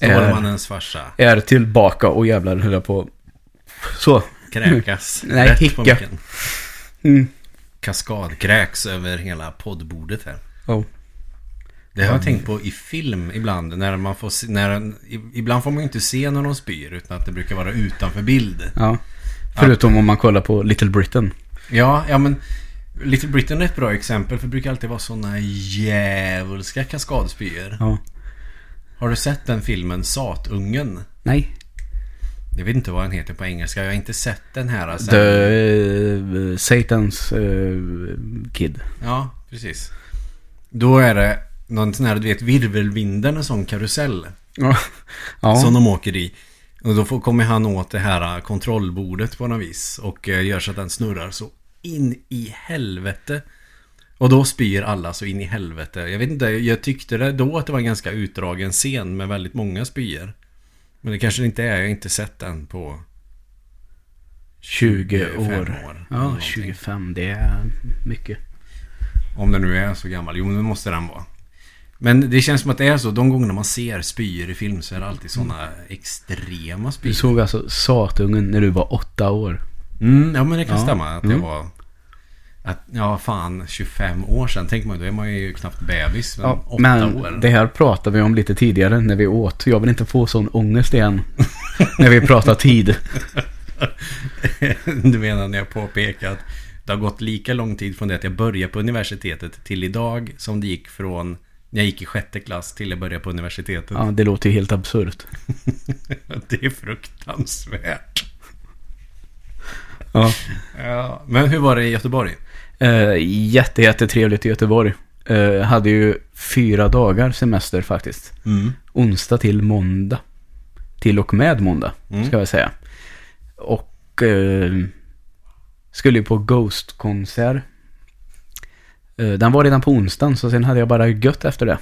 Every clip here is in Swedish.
Stålmannens farsa. Är tillbaka och jävlar höll jag på. Så. Kräkas. Nej, hicka. Mm. Kaskadkräks över hela poddbordet här. Oh. Det har jag tänkt på i film ibland. När man får se, när, ibland får man ju inte se när de spyr. Utan att det brukar vara utanför bild. Ja. Förutom om man kollar på Little Britain. Ja, ja men Little Britain är ett bra exempel. För det brukar alltid vara sådana djävulska kaskadspyor. Ja. Har du sett den filmen Satungen? Nej. Jag vet inte vad den heter på engelska. Jag har inte sett den här. Sen. The eh, Satans eh, Kid. Ja, precis. Då är det någon sån här, du vet, virvelvinden, en sån karusell. Ja. ja. Som de åker i. Och då kommer han åt det här kontrollbordet på något vis. Och eh, gör så att den snurrar så in i helvete. Och då spyr alla så in i helvete. Jag vet inte, jag tyckte det då att det var en ganska utdragen scen med väldigt många spyor. Men det kanske det inte är, jag har inte sett den på 20 25 år. eller Ja, någonting. 25. Det är mycket. Om den nu är så gammal. Jo, men det måste den vara. Men det känns som att det är så. De gångerna man ser spyor i film så är det alltid sådana extrema Du spyor. såg alltså Satungen när du var åtta år. Mm, ja, men det kan Ja. stämma att Mm. jag var... Att, ja, fan, 25 år sedan. Tänk man, då är man ju knappt bebis. Men Ja, men år. det här pratade vi om lite tidigare när vi åt. Jag vill inte få sån ångest igen. när vi pratar tid. du menar när jag påpekar att det har gått lika lång tid från det att jag började på universitetet till idag som det gick från när jag gick i sjätte klass till jag började på universitetet. Ja, det låter ju helt absurt. Det är fruktansvärt. Ja. Ja, men hur var det i Göteborg? Eh, jätte, jättetrevligt i Göteborg. Eh, hade ju fyra dagar semester faktiskt. Mm. Onsdag till måndag. Till och med måndag, Mm. ska jag säga. Och eh, skulle ju på Ghost-konsert. Eh, den var redan på onsdagen, så sen hade jag bara gött efter det.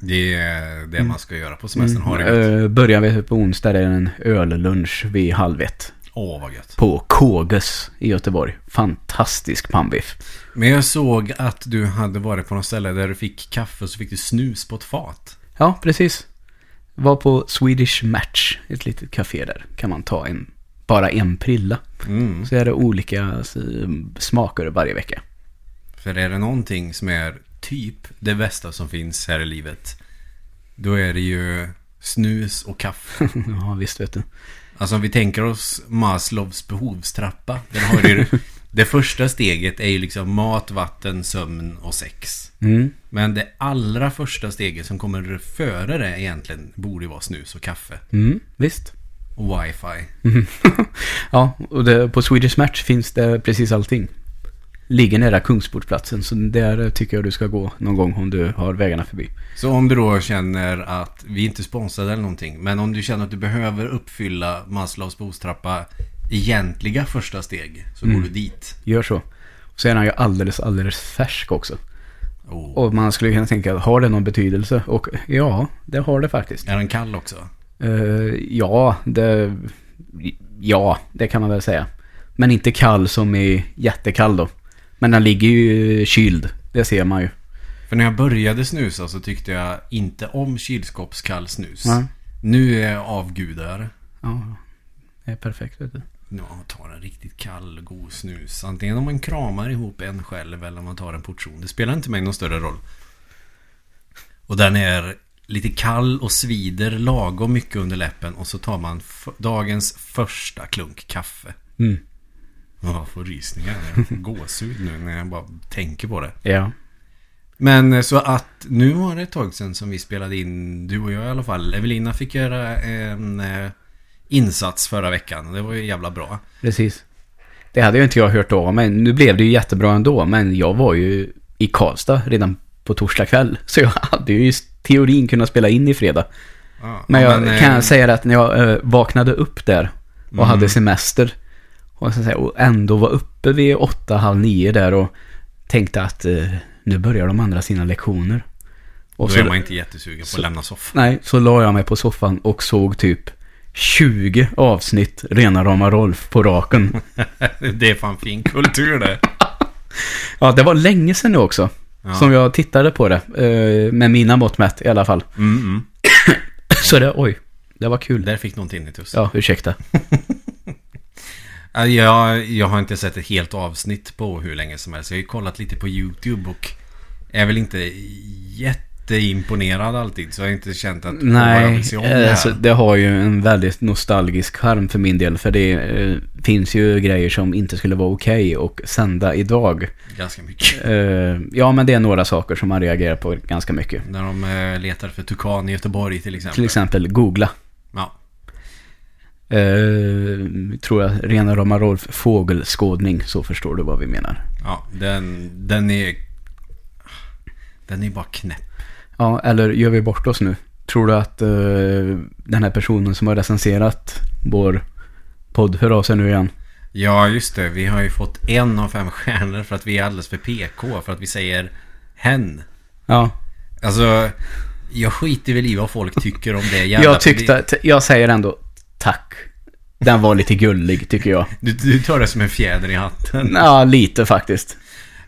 Det är det man ska göra på semestern. Har det gött. Eh, börjar vi på onsdag, det är en öllunch vid halv ett. Åh, vad gött. På Kåges i Göteborg. Fantastisk pannbiff. Men jag såg att du hade varit på något ställe där du fick kaffe och så fick du snus på ett fat. Ja, precis. Var på Swedish Match, ett litet café där. Kan man ta en, bara en prilla. Mm. Så är det olika alltså, smaker varje vecka. För är det någonting som är typ det bästa som finns här i livet. Då är det ju snus och kaffe. ja, visst vet du. Alltså om vi tänker oss Maslows behovstrappa. Där har ju, det första steget är ju liksom mat, vatten, sömn och sex. Mm. Men det allra första steget som kommer före det egentligen borde vara snus och kaffe. Mm, visst. Och wifi. Ja, och det, på Swedish Match finns det precis allting. Ligger nära Kungsportsplatsen, så där tycker jag du ska gå någon gång om du har vägarna förbi. Så om du då känner att vi inte sponsrade eller någonting. Men om du känner att du behöver uppfylla Maslows behovstrappa egentliga första steg. Så går Mm. du dit. Gör så. Så är han ju alldeles, alldeles färsk också. Oh. Och man skulle kunna tänka, har det någon betydelse? Och ja, det har det faktiskt. Är den kall också? Eh, ja, det... Ja, det kan man väl säga. Men inte kall som är jättekall då. Men den ligger ju kyld. Det ser man ju. För när jag började snusa så tyckte jag inte om kylskåpskall snus. Ja. Nu är jag avgudar. Ja, det är perfekt vet du. Ja, tar en riktigt kall, god snus. Antingen om man kramar ihop en själv eller om man tar en portion. Det spelar inte mig någon större roll. Och den är lite kall och svider lagom mycket under läppen. Och så tar man dagens första klunk kaffe. Mm. Ja, Jag får rysningar. Gåshud nu när jag bara tänker på det. Ja. Men eh, så att nu var det ett tag sedan som vi spelade in, du och jag i alla fall. Evelina fick göra en eh, insats förra veckan. Det var ju jävla bra. Precis. Det hade ju inte jag hört då, men nu blev det ju jättebra ändå. Men jag var ju i Karlstad redan på torsdag kväll. Så jag hade ju i teorin kunnat spela in i fredag. Ja, Men ja, jag eh, kan säga att när jag eh, vaknade upp där och Mm. hade semester och, så att säga, och ändå var uppe vid åtta, halv nio där och tänkte att eh, nu börjar de andra sina lektioner. Och Då så, är man inte jättesugen på så- att lämna soffan. Nej, så la jag mig på soffan och såg typ 20 avsnitt rena rama Rolf på raken. det är fan fin kultur det. Ja, det var länge sedan nu också. Ja. Som jag tittade på det. eh, med mina mått mätt i alla fall. Mm, mm. Så det, oj. Det var kul. Där fick någon tinnitus. Ja, ursäkta. Ja, Jag, jag har inte sett ett helt avsnitt på hur länge som helst. Jag har ju kollat lite på YouTube och är väl inte jätteimponerad alltid. Så jag har inte känt att åh, jag Nej, vill se om det eh, här. så det har ju en väldigt nostalgisk charm för min del. För det eh, finns ju grejer som inte skulle vara okej och sända idag. Ganska mycket. Eh, ja, men det är några saker som man reagerar på ganska mycket. När de eh, letar för tukan i Göteborg till exempel. Till exempel googla. Eh, tror jag, rena rama Rolf fågelskådning, så förstår du vad vi menar. ja, den, den är... Den är bara knäpp. Ja, eller gör vi bort oss nu? Tror du att eh, den här personen som har recenserat vår podd hör av sig nu igen? Ja, just det. Vi har ju fått en av fem stjärnor för att vi är alldeles för PK. För att vi säger hen. Ja, Alltså, jag skiter väl i vad folk tycker om det jävla... jag tyckte, jag säger ändå tack. Den var lite gullig tycker jag. Du, du tar det som en fjäder i hatten. Ja, lite faktiskt.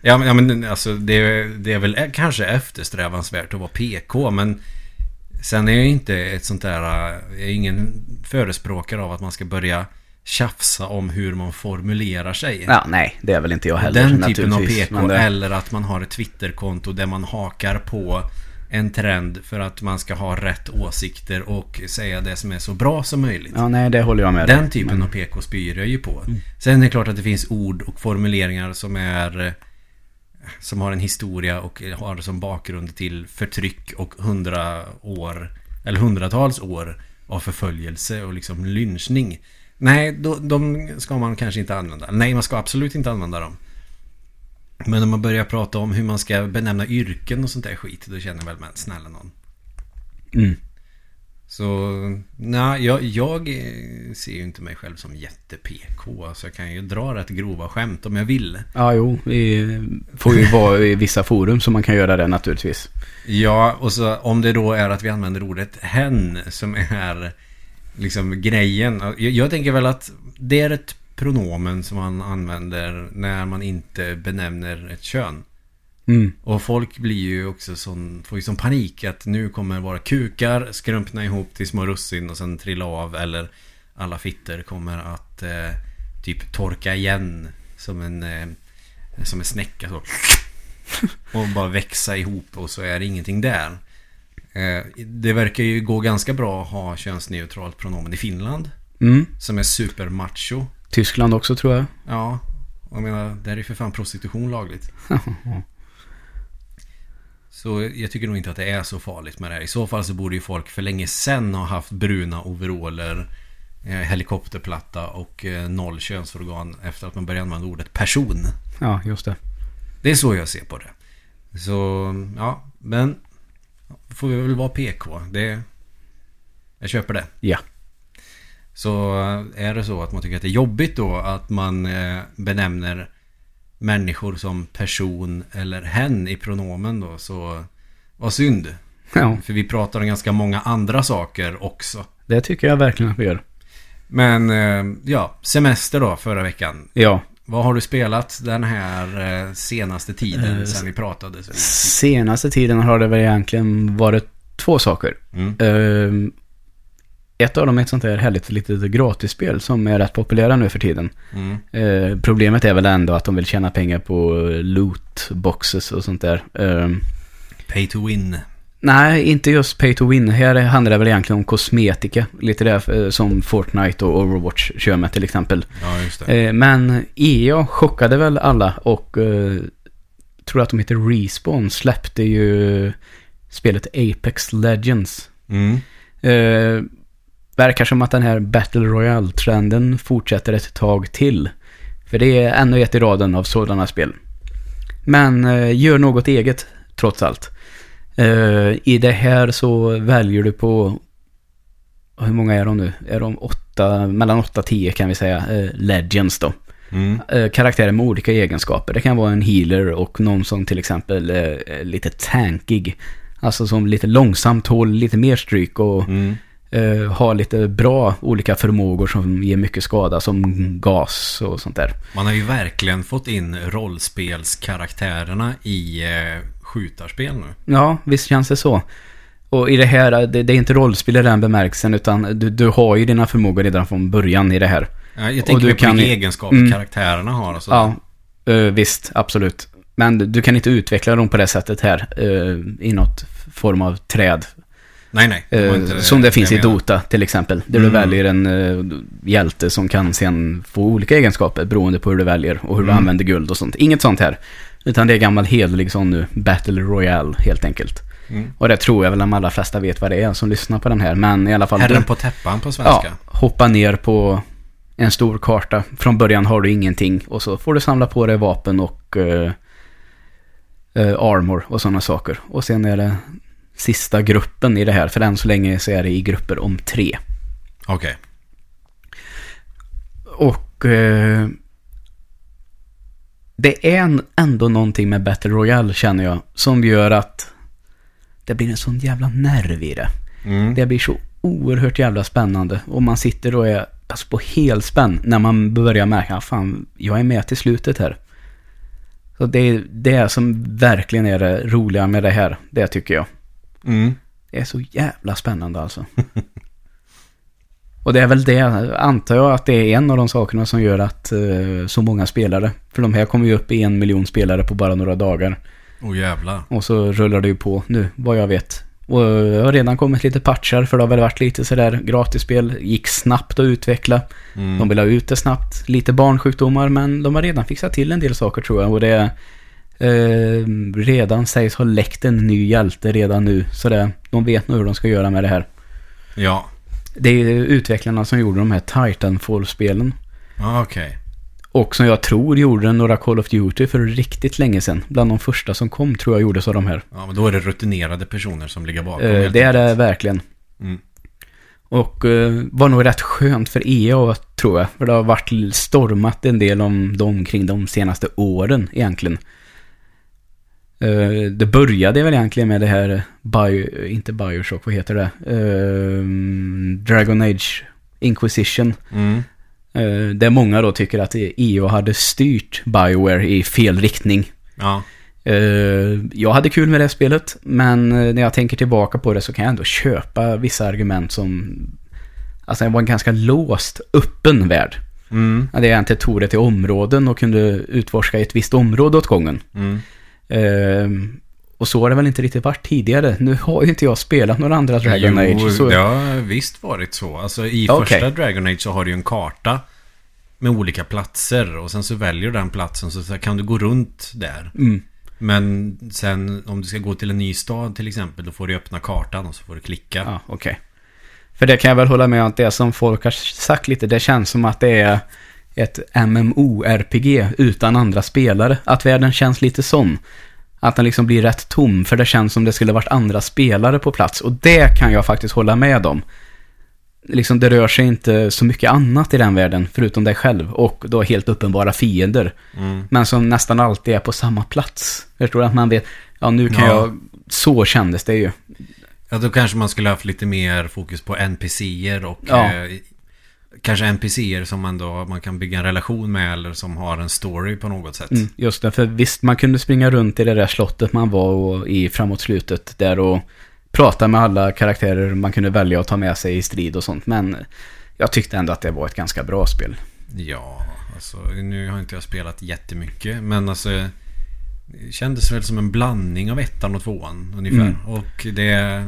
Ja, men, ja, men alltså det, det är väl kanske eftersträvansvärt att vara PK, men sen är jag inte ett sånt där... Jag är ingen förespråkare av att man ska börja tjafsa om hur man formulerar sig. Ja, nej, det är väl inte jag heller. Den typen av PK, det- eller att man har ett Twitterkonto där man hakar på en trend för att man ska ha rätt åsikter och säga det som är så bra som möjligt. Ja, nej, det håller jag med. Den typen Men- av PK spyr jag ju på. Sen är det klart att det finns ord och formuleringar som är som har en historia och har som bakgrund till förtryck och hundra år eller hundratals år av förföljelse och liksom lynchning. Nej, då, de ska man kanske inte använda. Nej, man ska absolut inte använda dem. Men om man börjar prata om hur man ska benämna yrken och sånt där skit, då känner väl, men snälla någon. Mm. Så, nej, jag, jag ser ju inte mig själv som jätte-PK. Alltså jag kan ju dra rätt grova skämt om jag vill. Ja, jo, vi får ju vara i vissa forum som man kan göra det naturligtvis. Ja, och så om det då är att vi använder ordet hen som är liksom grejen. Jag, jag tänker väl att det är ett pronomen som man använder när man inte benämner ett kön. Mm. Och folk blir ju också sån, får ju sån panik att nu kommer våra kukar skrumpna ihop till små russin och sen trilla av eller alla fitter kommer att eh, typ torka igen som en, eh, som en snäcka så. Och bara växa ihop och så är det ingenting där. Eh, det verkar ju gå ganska bra att ha könsneutralt pronomen i Finland. Mm. Som är supermacho. Tyskland också tror jag. Ja, jag menar, där är ju för fan prostitution lagligt. Så jag tycker nog inte att det är så farligt med det här. I så fall så borde ju folk för länge sedan ha haft bruna overaller, eh, helikopterplatta och eh, noll könsorgan efter att man började använda ordet person. Ja, just det. Det är så jag ser på det. Så, ja, men får vi väl vara PK. Det, jag köper det. Ja. Så är det så att man tycker att det är jobbigt då att man eh, benämner människor som person eller hen i pronomen då så vad synd. Ja, För vi pratar om ganska många andra saker också. det tycker jag verkligen att vi gör. Men eh, ja, semester då förra veckan. Ja, Vad har du spelat den här eh, senaste tiden Eh, sen vi pratade? Senaste tiden har det väl egentligen varit två saker. Mm. Ehm, ett av dem är ett sånt där härligt litet gratisspel som är rätt populära nu för tiden. Mm. Eh, problemet är väl ändå att de vill tjäna pengar på loot boxes och sånt där. Ehm, Pay to win. nej, inte just pay to win. Här handlar det väl egentligen om kosmetika. Lite där eh, som Fortnite och Overwatch kör med till exempel. Ja, just det. Eh, men EA chockade väl alla och eh, tror att de heter Respawn släppte ju spelet Apex Legends. Mm. Verkar som att den här Battle Royale-trenden fortsätter ett tag till. För det är ännu ett i raden av sådana spel. Men eh, gör något eget, trots allt. Eh, I det här så väljer du på... Hur många är de nu? Är de åtta, mellan 8 och 10 kan vi säga, eh, Legends då. Mm. Eh, karaktärer med olika egenskaper. Det kan vara en healer och någon som till exempel eh, är lite tankig. Alltså som lite långsamt tål lite mer stryk och Mm. Eh, har lite bra olika förmågor som ger mycket skada som gas och sånt där. Man har ju verkligen fått in rollspelskaraktärerna i eh, skjutarspel nu. Ja, visst känns det så. Och i det här, det, det är inte rollspel i den bemärkelsen, utan du, du har ju dina förmågor redan från början i det här. Ja, jag Och tänker du mer på kan- egenskaper Mm. karaktärerna har och så. Ja, eh, visst, absolut. Men du kan inte utveckla dem på det sättet här, eh, i något form av träd. Nej, nej. det Eh, som det finns i. Dota till exempel. Där Mm. du väljer en eh, hjälte som kan sen få olika egenskaper beroende på hur du väljer och hur Mm. du använder guld och sånt. Inget sånt här. Utan det är gammal hederlig sån nu, Battle Royale helt enkelt. Mm. Och det tror jag väl de allra flesta vet vad det är som lyssnar på den här. Men i alla fall... Herren på täppan på svenska. Ja, hoppa ner på en stor karta. Från början har du ingenting och så får du samla på dig vapen och eh, eh, armor och sådana saker. Och sen är det sista gruppen i det här. För än så länge så är det i grupper om tre. Okej. Och eh, det är ändå någonting med Battle Royale känner jag. Som gör att det blir en sån jävla nerv i det. Mm. Det blir så oerhört jävla spännande. Och man sitter och är alltså på helspänn när man börjar märka, ah, fan, jag är med till slutet här. Så det är det som verkligen är det roliga med det här, det tycker jag. Mm. Det är så jävla spännande alltså. Och det är väl det, antar jag att det är en av de sakerna som gör att eh, så många spelare, för de här kommer ju upp i en miljon spelare på bara några dagar. Åh jävlar. Och så rullar det ju på nu, vad jag vet. Och det har redan kommit lite patchar, för det har väl varit lite sådär gratisspel. Gick snabbt att utveckla. Mm. De vill ha ut det snabbt. Lite barnsjukdomar, men de har redan fixat till en del saker tror jag. Och det eh, redan sägs ha läckt en ny hjälte redan nu. Så det, de vet nog hur de ska göra med det här. Ja. Det är utvecklarna som gjorde de här Titanfall-spelen. Ja, okej. Och som jag tror gjorde några Call of Duty för riktigt länge sedan. Bland de första som kom tror jag gjordes av de här. Ja, men då är det rutinerade personer som ligger bakom. Eh, det är det verkligen. Mm. Och eh, var nog rätt skönt för EA tror jag. För det har varit stormat en del om dem kring de senaste åren egentligen. Eh, det började väl egentligen med det här, Bio, inte Bioshock, vad heter det? Eh, Dragon Age Inquisition. Mm. Eh, där många då tycker att EA hade styrt Bioware i fel riktning. Ja. Eh, jag hade kul med det spelet, men när jag tänker tillbaka på det så kan jag ändå köpa vissa argument som... Alltså det var en ganska låst, öppen värld. Mm. Ja, Det är inte tog det till områden och kunde utforska ett visst område åt gången. Mm. Eh, och så har det väl inte riktigt varit tidigare. Nu har ju inte jag spelat några andra Dragon jo, Age. Så... det har visst varit så. Alltså i Okej. första Dragon Age så har du ju en karta med olika platser och sen så väljer du den platsen så kan du gå runt där. Mm. Men sen om du ska gå till en ny stad till exempel då får du öppna kartan och så får du klicka. Ja, okej. För det kan jag väl hålla med om att det som folk har sagt lite, det känns som att det är ett MMO-RPG utan andra spelare. Att världen känns lite sån. Att den liksom blir rätt tom, för det känns som det skulle varit andra spelare på plats. Och det kan jag faktiskt hålla med om. Liksom det rör sig inte så mycket annat i den världen, förutom dig själv. Och då helt uppenbara fiender. Mm. Men som nästan alltid är på samma plats. Förstår du? Att man vet, ja nu kan Ja. jag... Så kändes det ju. Ja, då kanske man skulle haft lite mer fokus på NPCer och Ja. eh, kanske NPCer som ändå man kan bygga en relation med eller som har en story på något sätt. Mm, just det, för visst man kunde springa runt i det där slottet man var och i framåt slutet där och prata med alla karaktärer man kunde välja att ta med sig i strid och sånt. Men jag tyckte ändå att det var ett ganska bra spel. Ja, alltså nu har inte jag spelat jättemycket men alltså det kändes väl som en blandning av ettan och tvåan ungefär. Mm. Och det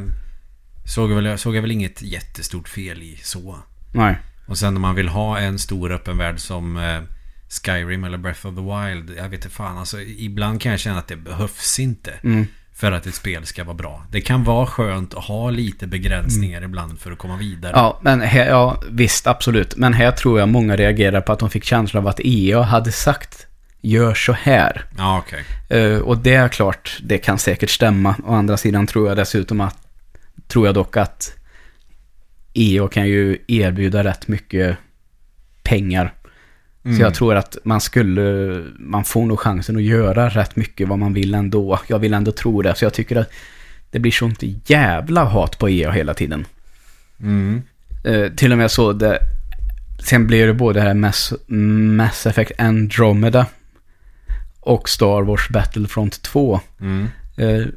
såg jag, väl, såg jag väl inget jättestort fel i så. Nej. Och sen om man vill ha en stor öppen värld som eh, Skyrim eller Breath of the Wild. Jag vet inte fan, alltså ibland kan jag känna att det behövs inte. Mm. För att ett spel ska vara bra. Det kan vara skönt att ha lite begränsningar ibland för att komma vidare. Ja, men här, ja, visst, absolut. Men här tror jag många reagerar på att de fick känslan av att EA hade sagt gör så här. Ja, okej. Eh, och det är klart, det kan säkert stämma. Å andra sidan tror jag dessutom att, tror jag dock att EA kan ju erbjuda rätt mycket pengar. Mm. Så jag tror att man skulle, man får nog chansen att göra rätt mycket vad man vill ändå. Jag vill ändå tro det. Så jag tycker att det blir sånt jävla hat på EA hela tiden. Mm. Eh, till och med så det, sen blir det både här Mass, Mass Effect Andromeda och Star Wars Battlefront 2. Mm. Eh,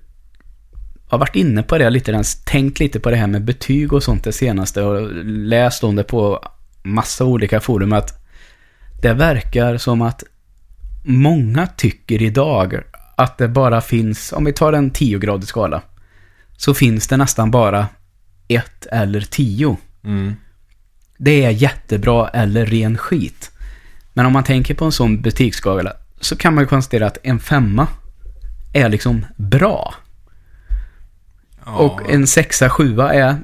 har varit inne på det lite, tänkt lite på det här med betyg och sånt det senaste och läst om det på massa olika forum att det verkar som att många tycker idag att det bara finns, om vi tar en 10-gradig skala, så finns det nästan bara ett eller tio. Mm. Det är jättebra eller ren skit. Men om man tänker på en sån betygsskala så kan man ju konstatera att en femma är liksom bra. Ja, Och en sexa, sjua är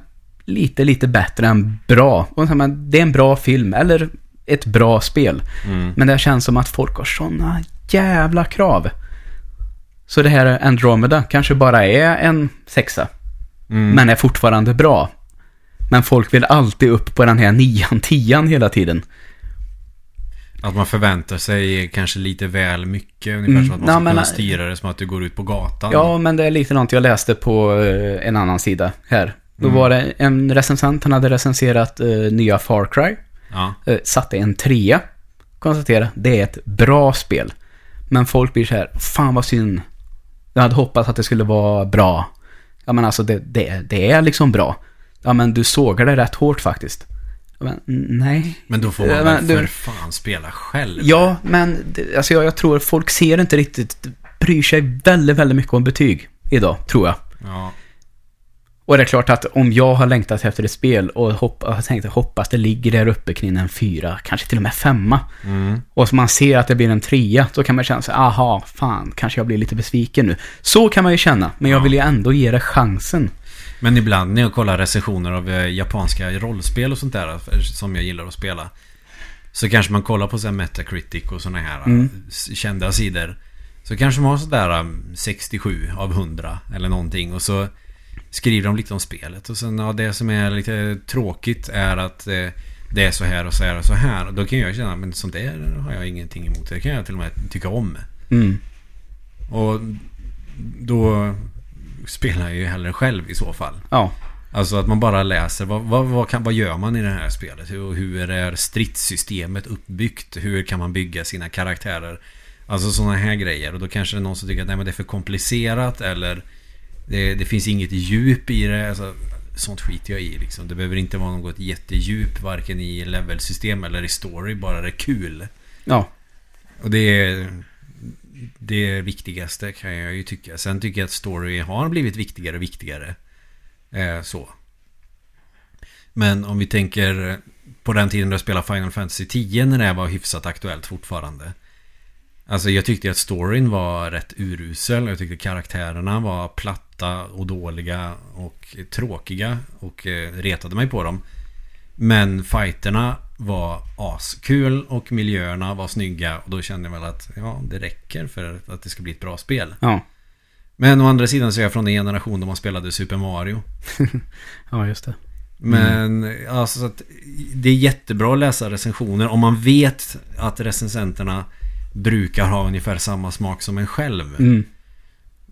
lite, lite bättre än bra. Och det är en bra film eller ett bra spel. mm. Men det känns som att folk har såna jävla krav. Så det här Andromeda kanske bara är en sexa. Mm. Men är fortfarande bra. Men folk vill alltid upp på den här nian, tian hela tiden. Att man förväntar sig kanske lite väl mycket. Ungefär Mm. som att man ska men- kunna styra det som att du går ut på gatan. Ja, men det är lite något jag läste på eh, en annan sida här. Då Mm. var det en recensent, han hade recenserat eh, nya Far Cry. Ja. Eh, satte en trea. Konstatera, det är ett bra spel. Men folk blir så här, fan vad synd. Jag hade hoppats att det skulle vara bra. Ja men alltså det, det, det är liksom bra. Ja men du sågar det rätt hårt faktiskt. Men, nej. Men då får man väl men du- för fan spela själv. Ja, men alltså jag, jag tror folk ser inte riktigt, bryr sig väldigt, väldigt mycket om betyg idag, tror jag. Ja. Och det är klart att om jag har längtat efter ett spel och hopp, har tänkt att hoppas det ligger där uppe kring en fyra, kanske till och med femma. Mm. Och så man ser att det blir en trea, då kan man känna sig, aha, fan, kanske jag blir lite besviken nu. Så kan man ju känna, men jag Ja. vill ju ändå ge det chansen. Men ibland när jag kollar recensioner av eh, japanska rollspel och sånt där eh, som jag gillar att spela. Så kanske man kollar på så här Metacritic och såna här Mm. eh, s- kända sidor. Så kanske man har sådär eh, 67 av 100 eller någonting. Och så skriver de lite om spelet. Och sen ja, det som är lite tråkigt är att eh, det är så här och så här och så här. Och då kan jag känna, men sånt där har jag ingenting emot. Det kan jag till och med tycka om. Mm. Och då spelar ju hellre själv i så fall. Ja, Alltså att man bara läser vad, vad, vad, kan, vad gör man i det här spelet? Hur, hur är stridssystemet uppbyggt? Hur kan man bygga sina karaktärer? Alltså sådana här grejer. Och då kanske det är någon som tycker att nej, men det är för komplicerat eller det, det finns inget djup i det. Alltså, sånt skiter jag i liksom. Det behöver inte vara något jättedjup varken i levelsystem eller i story. Bara det är kul. ja, Och det är det viktigaste kan jag ju tycka. Sen tycker jag att story har blivit viktigare och viktigare. Eh, så. Men om vi tänker på den tiden då jag spelade Final Fantasy 10 när det var hyfsat aktuellt fortfarande. Alltså jag tyckte att storyn var rätt urusel. Jag tyckte karaktärerna var platta och dåliga och tråkiga och eh, retade mig på dem. Men fighterna var askul och miljöerna var snygga och då kände jag väl att ja, det räcker för att det ska bli ett bra spel. ja. Men å andra sidan så är jag från den generation då man spelade Super Mario. Ja, just det. Men alltså så att det är jättebra att läsa recensioner om man vet att recensenterna brukar ha ungefär samma smak som en själv. Mm.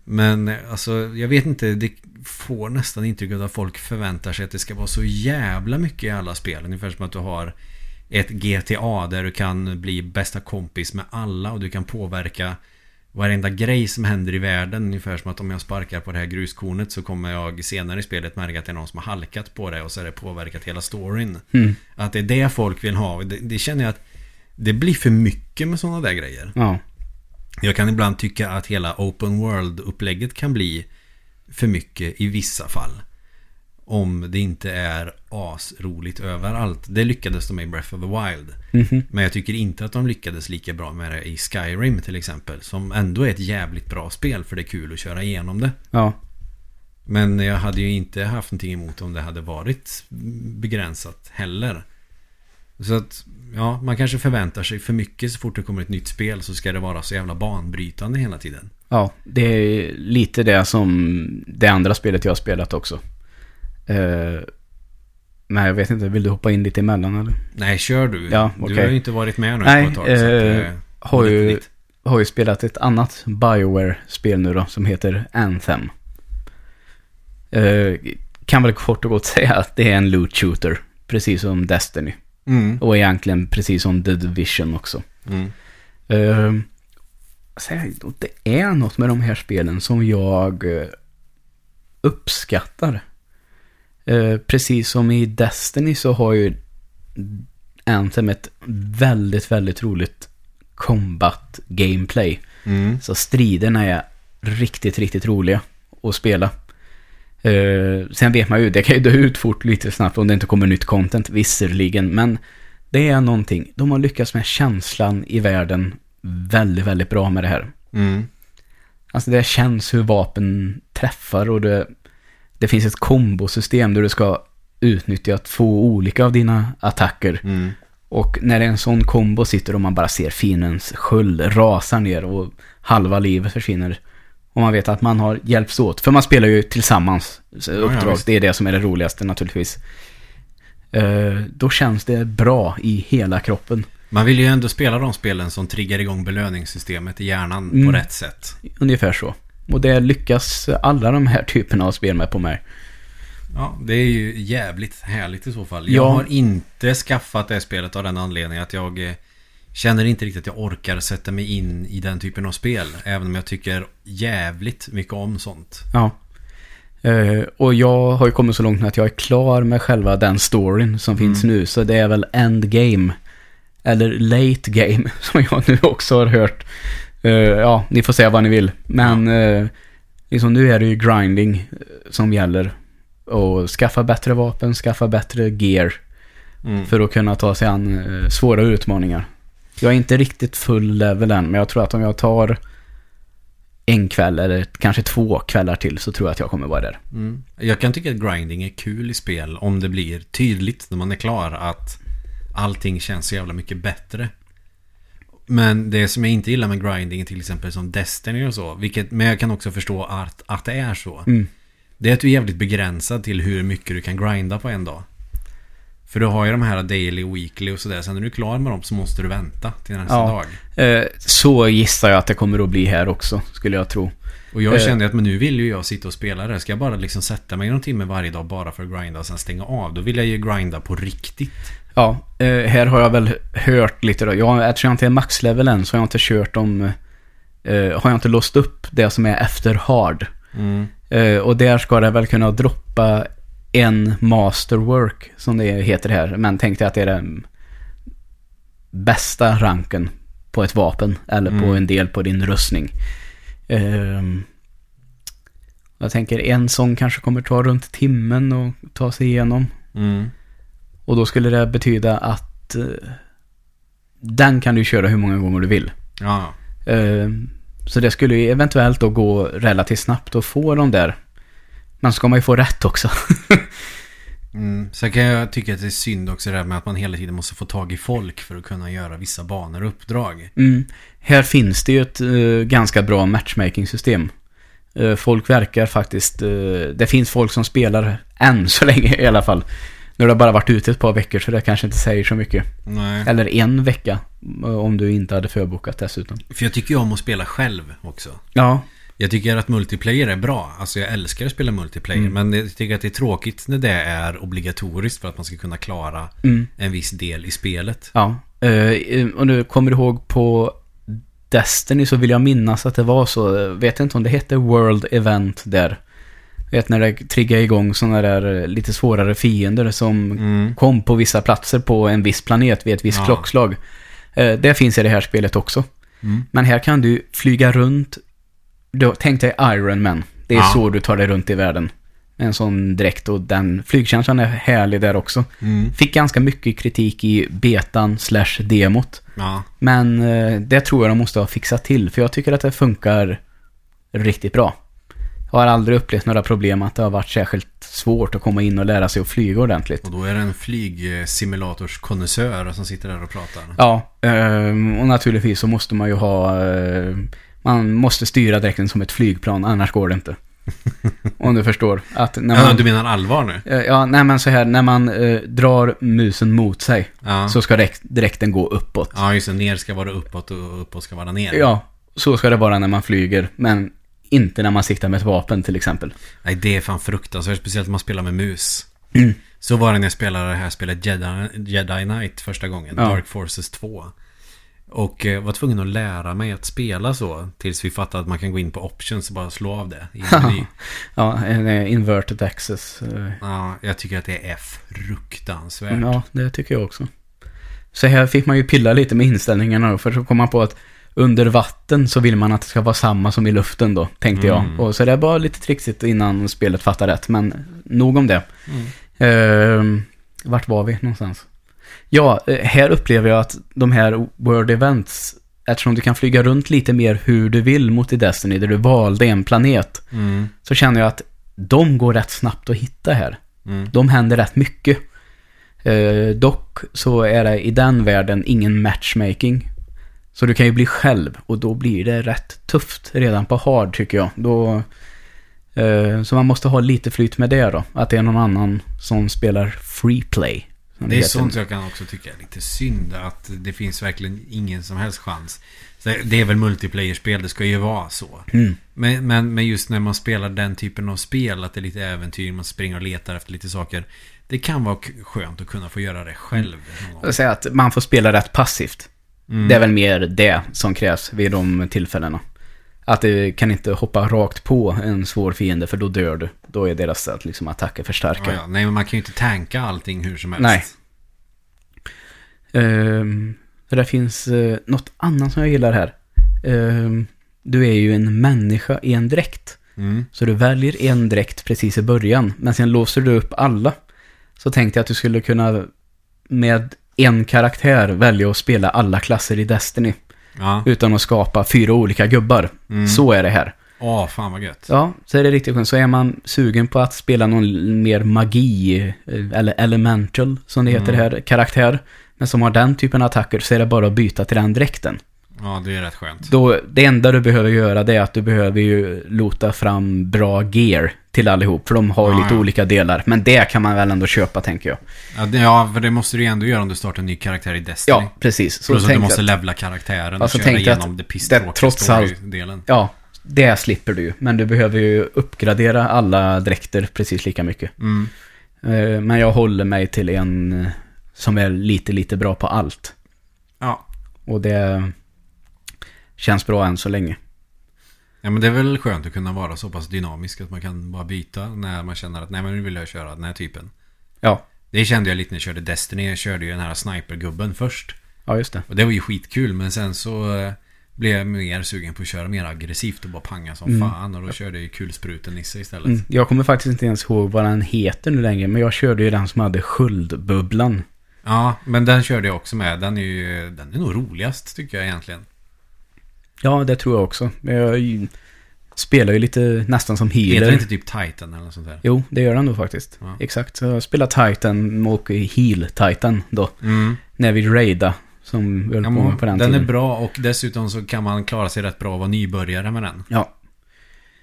Men alltså jag vet inte, det får nästan intrycket att folk förväntar sig att det ska vara så jävla mycket i alla spel. Ungefär som att du har ett GTA där du kan bli bästa kompis med alla och du kan påverka varenda grej som händer i världen. Ungefär som att om jag sparkar på det här gruskornet så kommer jag senare i spelet märka att det är någon som har halkat på det och så är det påverkat hela storyn. Mm. Att det är det folk vill ha. Det, det känner jag att det blir för mycket med sådana där grejer. Ja. Jag kan ibland tycka att hela open world-upplägget kan bli för mycket i vissa fall. Om det inte är asroligt överallt. Det lyckades de med i Breath of the Wild. Mhm. Men jag tycker inte att de lyckades lika bra med det i Skyrim till exempel. Som ändå är ett jävligt bra spel för det är kul att köra igenom det. Ja. Men jag hade ju inte haft någonting emot om det hade varit begränsat heller. Så att, ja, man kanske förväntar sig för mycket så fort det kommer ett nytt spel så ska det vara så jävla banbrytande hela tiden. Ja, det är lite det som det andra spelet jag har spelat också. Eh, men jag vet inte, vill du hoppa in lite emellan eller? Nej, kör du. Ja, Du okej. har ju inte varit med nu Nej, på ett tag. så att, eh, eh, har ju-. Har ju spelat ett annat Bioware-spel nu då, som heter Anthem. Eh, kan väl kort och gott säga att det är en loot shooter, precis som Destiny. Mm. Och egentligen precis som The Division också. Mm. Alltså, det är något med de här spelen som jag eh, uppskattar. Eh, precis som i Destiny så har ju Anthem ett väldigt, väldigt roligt combat gameplay. Mm. Så striderna är riktigt, riktigt roliga att spela. Eh, sen vet man ju, det kan ju dö ut fort lite snabbt om det inte kommer nytt content, visserligen. Men det är någonting. De har lyckats med känslan i världen väldigt, väldigt bra med det här. Mm. Alltså det känns hur vapen träffar och det, det finns ett kombosystem där du ska utnyttja två olika av dina attacker. Mm. Och när en sån kombo sitter och man bara ser fiendens sköld rasa ner och halva livet försvinner. Och man vet att man har hjälpts åt. För man spelar ju tillsammans så ja, uppdrag. visst. det är det som är det roligaste naturligtvis. Eh, då känns det bra i hela kroppen. Man vill ju ändå spela de spelen som triggar igång belöningssystemet i hjärnan Mm. på rätt sätt. Ungefär så. Och det lyckas alla de här typerna av spel med på mig. Ja, det är ju jävligt härligt i så fall. Ja. Jag har inte skaffat det spelet av den anledningen att jag eh, känner inte riktigt att jag orkar sätta mig in i den typen av spel. Även om jag tycker jävligt mycket om sånt. Ja. Eh, och jag har ju kommit så långt att jag är klar med själva den storyn som finns nu. Så det är väl endgame. Eller late game som jag nu också har hört. Eh, ja, ni får säga vad ni vill. Men eh, liksom nu är det ju grinding eh, som gäller. Och skaffa bättre vapen, skaffa bättre gear. Mm. För att kunna ta sig an eh, svåra utmaningar. Jag är inte riktigt full level än, men jag tror att om jag tar en kväll eller kanske två kvällar till så tror jag att jag kommer vara där. Mm. Jag kan tycka att grinding är kul i spel om det blir tydligt när man är klar att allting känns så jävla mycket bättre. Men det som jag inte gillar med grinding till exempel som Destiny och så. Vilket, men jag kan också förstå att, att det är så. Mm. Det är att du är jävligt begränsad till hur mycket du kan grinda på en dag. För du har ju de här daily, weekly och sådär. Sen när du är klar med dem så måste du vänta till nästa Ja. dag. Eh, så gissar jag att det kommer att bli här också, skulle jag tro. Och jag Eh. kände att men nu vill ju jag sitta och spela det. Ska jag bara liksom sätta mig någon timme varje dag bara för att grinda och sen stänga av. Då vill jag ju grinda på riktigt. Ja, eh, här har jag väl hört lite då. Jag, eftersom jag inte är maxlevel än så har jag inte kört om... Eh, har jag inte låst upp det som är efter hard. Mm. Eh, och där ska det väl kunna droppa en masterwork, som det heter här. Men tänk dig att det är den bästa ranken på ett vapen. Eller på Mm. en del på din rustning. Ehm, jag tänker en sån kanske kommer ta runt timmen och ta sig igenom. Mm. Och då skulle det betyda att eh, den kan du köra hur många gånger du vill. Ja. Eh, så det skulle ju eventuellt då gå relativt snabbt att få de där. Men så ska man ju få rätt också. Mm. Sen kan jag tycka att det är synd också det där med att man hela tiden måste få tag i folk för att kunna göra vissa banor och uppdrag. Mm. Här finns det ju ett eh, ganska bra matchmaking-system. Eh, folk verkar faktiskt... eh, det finns folk som spelar än så länge i alla fall. Nu har det bara varit ute ett par veckor så det kanske inte säger så mycket. Nej. Eller en vecka eh, om du inte hade förbokat dessutom. För jag tycker ju om att spela själv också. Ja, Jag tycker att multiplayer är bra. Alltså jag älskar att spela multiplayer. Mm. Men jag tycker att det är tråkigt när det är obligatoriskt för att man ska kunna klara Mm. en viss del i spelet. Ja, eh, och nu kommer du ihåg på Destiny så vill jag minnas att det var så. Jag vet inte om det hette World Event där. Vet när det triggade igång sådana där eh, lite svårare fiender som Mm. kom på vissa platser på en viss planet vid ett visst Ja. klockslag. Eh, det finns i det här spelet också. Mm. Men här kan du flyga runt. Du, tänk dig Iron Man. Det är Ja. så du tar dig runt i världen. En sån dräkt och den flygkänslan är härlig där också. Mm. Fick ganska mycket kritik i betan slash demot. Ja. Men eh, det tror jag de måste ha fixat till. För jag tycker att det funkar riktigt bra. Jag har aldrig upplevt några problem att det har varit särskilt svårt att komma in och lära sig att flyga ordentligt. Och då är det en flygsimulatorskonnoissör som sitter där och pratar. Ja, ehm, och naturligtvis så måste man ju ha... eh, Man måste styra dräkten som ett flygplan, annars går det inte. Om du förstår. Att när Ja, man, du menar allvar nu? Eh, Ja, nej men så här, när man eh, drar musen mot sig Ja. så ska dräkt, dräkten gå uppåt. Ja, just det. Ner ska vara uppåt och uppåt ska vara ner. Ja, så ska det vara när man flyger, men inte när man siktar med ett vapen till exempel. Nej, det är fan fruktansvärt. Speciellt när man spelar med mus. Mm. Så var det när jag spelade det här spelet Jedi, Jedi Knight första gången. Ja. Dark Forces 2. Och eh, var tvungen att lära mig att spela så. Tills vi fattade att man kan gå in på options och bara slå av det. i en meny. Ja, en eh, inverted access. eh, ja, jag tycker att det är fruktansvärt. Ja, det tycker jag också. Så här fick man ju pilla lite med inställningarna då, för så kom man på att under vatten så vill man att det ska vara samma som i luften då, tänkte Mm. jag. Och så det är bara lite trixigt innan spelet fattar rätt, men nog om det. Mm. Ehm, vart var vi någonstans? Ja, eh, här upplever jag att de här World Events, eftersom du kan flyga runt lite mer hur du vill mot i Destiny, där du valde en planet, Mm. så känner jag att de går rätt snabbt att hitta här. Mm. De händer rätt mycket. Eh, dock så är det i den världen ingen matchmaking. Så du kan ju bli själv och då blir det rätt tufft redan på hard tycker jag. Då, eh, så man måste ha lite flyt med det då. Att det är någon annan som spelar free play. som Det är sånt jag kan också tycka är lite synd. Att det finns verkligen ingen som helst chans. Så det är väl multiplayer-spel, det ska ju vara så. Mm. Men, men, men just när man spelar den typen av spel, att det är lite äventyr, man springer och letar efter lite saker. Det kan vara skönt att kunna få göra det själv. Jag säger att man får spela rätt passivt. Mm. Det är väl mer det som krävs vid de tillfällena. Att du kan inte hoppa rakt på en svår fiende för då dör du. Då är deras liksom, attacker för starka. Ja, ja. Nej, men man kan ju inte tanka allting hur som helst. Nej. För det finns uh, något annat som jag gillar här. Ehm, du är ju en människa i en dräkt. Mm. Så du väljer en dräkt precis i början. Men sen låser du upp alla. Så tänkte jag att du skulle kunna med en karaktär välja att spela alla klasser i Destiny. Ja. Utan att skapa fyra olika gubbar. Mm. Så är det här. Åh, fan vad gött. Ja, så är det riktigt skönt. Så är man sugen på att spela någon mer magi, eh, eller elemental som det heter Mm. här, karaktär. Men som har den typen av attacker så är det bara att byta till den dräkten. Ja, det är rätt skönt. Då, det enda du behöver göra det är att du behöver ju lota fram bra gear till allihop. För de har ju Ja, lite ja. olika delar. Men det kan man väl ändå köpa tänker jag. Ja, det, ja, för det måste du ju ändå göra om du startar en ny karaktär i Destiny. Ja, precis. Så Plus att du måste att- levla karaktären Ja, och köra igenom det pisstråkiga trots allt- story-delen. Ja, det slipper du ju. Men du behöver ju uppgradera alla dräkter precis lika mycket. Mm. Eh, Men jag håller mig till en som är lite, lite bra på allt. Ja. Och det känns bra än så länge. ja, men det är väl skönt att kunna vara så pass dynamisk att man kan bara byta när man känner att nej men nu vill jag köra den här typen. Ja, Det kände jag lite när jag körde Destiny. Jag körde ju den här snipergubben först. ja just det. Och det var ju skitkul men sen så eh, blev jag mer sugen på att köra mer aggressivt och bara panga som Mm. fan. Och då körde jag ju kulspruten-Nisse istället. Mm. Jag kommer faktiskt inte ens ihåg vad den heter nu längre. Men jag körde ju den som hade sköldbubblan. Ja, men den körde jag också med. Den är ju den är nog roligast tycker jag egentligen. Ja, det tror jag också. Jag spelar ju lite nästan som Heter healer. den inte typ Titan eller något sånt där? Jo, det gör den nog faktiskt. Ja. Exakt. Så jag spelar Titan och Heal Titan då. Mm. När vi raida som höll Ja, på på den, den tiden. är bra och dessutom så kan man klara sig rätt bra att vara nybörjare med den. Ja,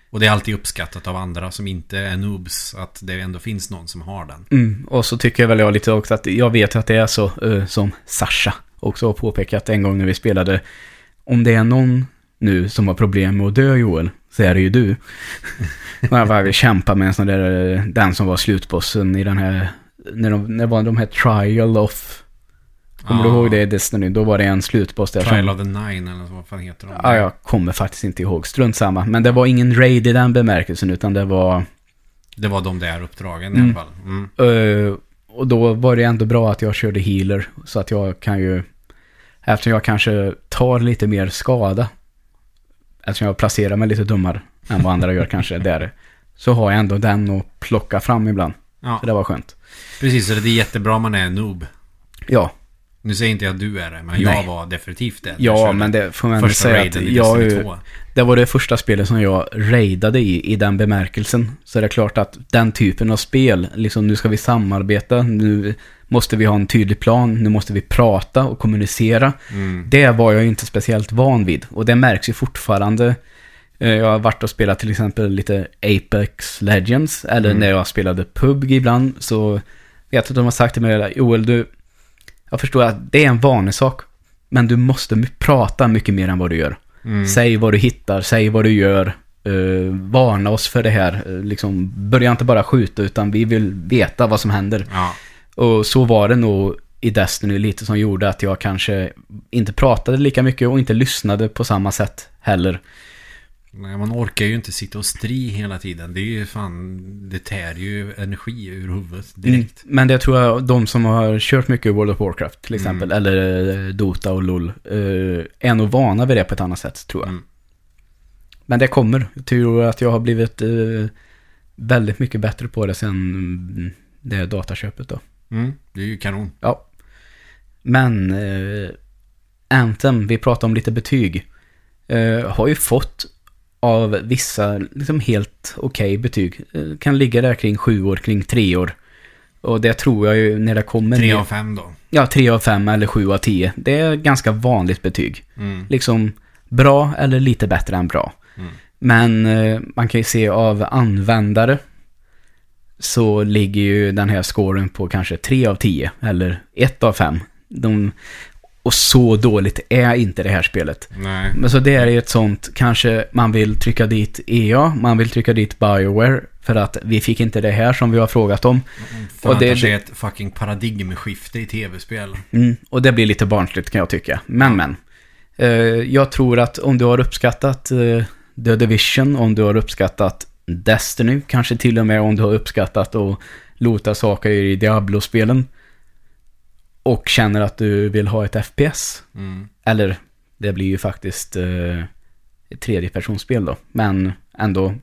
Och det är alltid uppskattat av andra som inte är noobs att det ändå finns någon som har den. Mm, och så tycker jag väl jag lite också att jag vet att det är så eh, som Sasha också har påpekat en gång när vi spelade. Om det är någon nu som har problem med att dö Joel, så är det ju du. Jag bara kämpa med en sån där, eh, den som var slutbossen i den här, när de, när var de här Trial of, kommer du Ja. ihåg det i Destiny? Då var det en slutboss där Trial som, of the Nine eller vad fan heter de? ja jag kommer faktiskt inte ihåg, strunt samma. Men det var ingen raid i den bemärkelsen utan det var, Det var de där uppdragen i Mm. alla fall. Mm. Eh, och då var det ändå bra att jag körde healer. Så att jag kan ju... Eftersom jag kanske tar lite mer skada. Eftersom jag placerar mig lite dummare än vad andra gör kanske där. Så har jag ändå den att plocka fram ibland. Ja, Så det var skönt. precis. Så det är jättebra om man är noob. Ja, Nu säger inte jag att du är det, men Nej. jag var definitivt det. ja men det får man ändå säga att jag, Destiny är ju- 2. det var det första spelet som jag raidade i, i den bemärkelsen. Så det är klart att den typen av spel, liksom nu ska vi samarbeta, nu måste vi ha en tydlig plan, nu måste vi prata och kommunicera. Mm. Det var jag ju inte speciellt van vid. Och det märks ju fortfarande. Eh, Jag har varit och spelat till exempel lite Apex Legends. Eller Mm. när jag spelade PUBG ibland. Så vet jag att de har sagt till mig, Joel du, jag förstår att det är en vanesak. Men du måste prata mycket mer än vad du gör. Mm. Säg vad du hittar, säg vad du gör. Uh, varna oss för det här. Eh, liksom, börja inte bara skjuta utan vi vill veta vad som händer. Ja. Och så var det nog i Destiny lite som gjorde att jag kanske inte pratade lika mycket och inte lyssnade på samma sätt heller. Nej, man orkar ju inte sitta och stri hela tiden. Det är ju fan, det tär ju energi ur huvudet direkt. Mm, men det tror jag de som har kört mycket World of Warcraft till exempel, eller eh, Dota och LOL, eh, är nog vana vid det på ett annat sätt tror jag. Mm. Men det kommer. Jag tror att jag har blivit eh, väldigt mycket bättre på det sen mm, det dataköpet då. Mm, det är ju kanon. Ja. Men Anthem, vi pratar om lite betyg, eh, har ju fått av vissa liksom helt okej betyg. Eh, kan ligga där kring sju år, kring tre år. Och det tror jag ju när det kommer... Tre av fem då. Ja, tre av fem eller sju av tio. Det är ganska vanligt betyg. Mm. Liksom bra eller lite bättre än bra. Mm. Men eh, man kan ju se av användare så ligger ju den här scoren på kanske 3 av 10 eller 1 av 5. De, och så dåligt är inte det här spelet. Nej. Men så det är ju ett sånt, kanske man vill trycka dit EA, man vill trycka dit Bioware för att vi fick inte det här som vi har frågat om. Fan, Och det- är ett fucking paradigmskifte i tv-spel. Mm, och det blir lite barnsligt kan jag tycka. Men, men. Eh, jag tror att om du har uppskattat eh, The Division, om du har uppskattat Destiny, kanske till och med om du har uppskattat att lota saker i Diablo-spelen och känner att du vill ha ett FPS, Mm. eller det blir ju faktiskt eh, ett tredjepersonsspel då, men ändå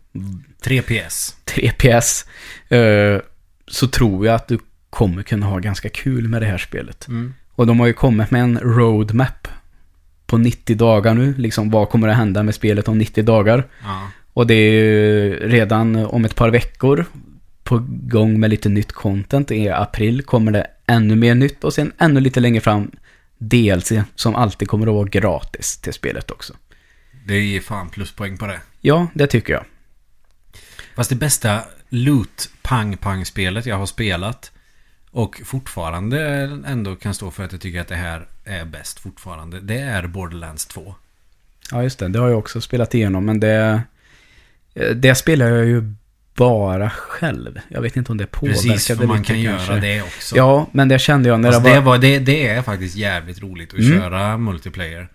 3 PS. 3 PS, eh, så tror jag att du kommer kunna ha ganska kul med det här spelet. Mm. Och de har ju kommit med en roadmap på 90 dagar nu. Liksom vad kommer att hända med spelet om 90 dagar? Ja. Och det är ju redan om ett par veckor på gång med lite nytt content. I april kommer det ännu mer nytt och sen ännu lite längre fram DLC som alltid kommer att vara gratis till spelet också. Det är ju fan pluspoäng på det. Ja, det tycker jag. Fast det bästa loot-pang-pang-spelet jag har spelat och fortfarande ändå kan stå för att jag tycker att det här är bäst fortfarande. Det är Borderlands 2. Ja, just det. Det har jag också spelat igenom, men det... Det spelar jag ju bara själv. Jag vet inte om det påverkade Precis, för man kan kanske. göra det också. Ja, men det kände jag när Fast det var... det, var, det, det är faktiskt jävligt roligt att Mm. köra multiplayer.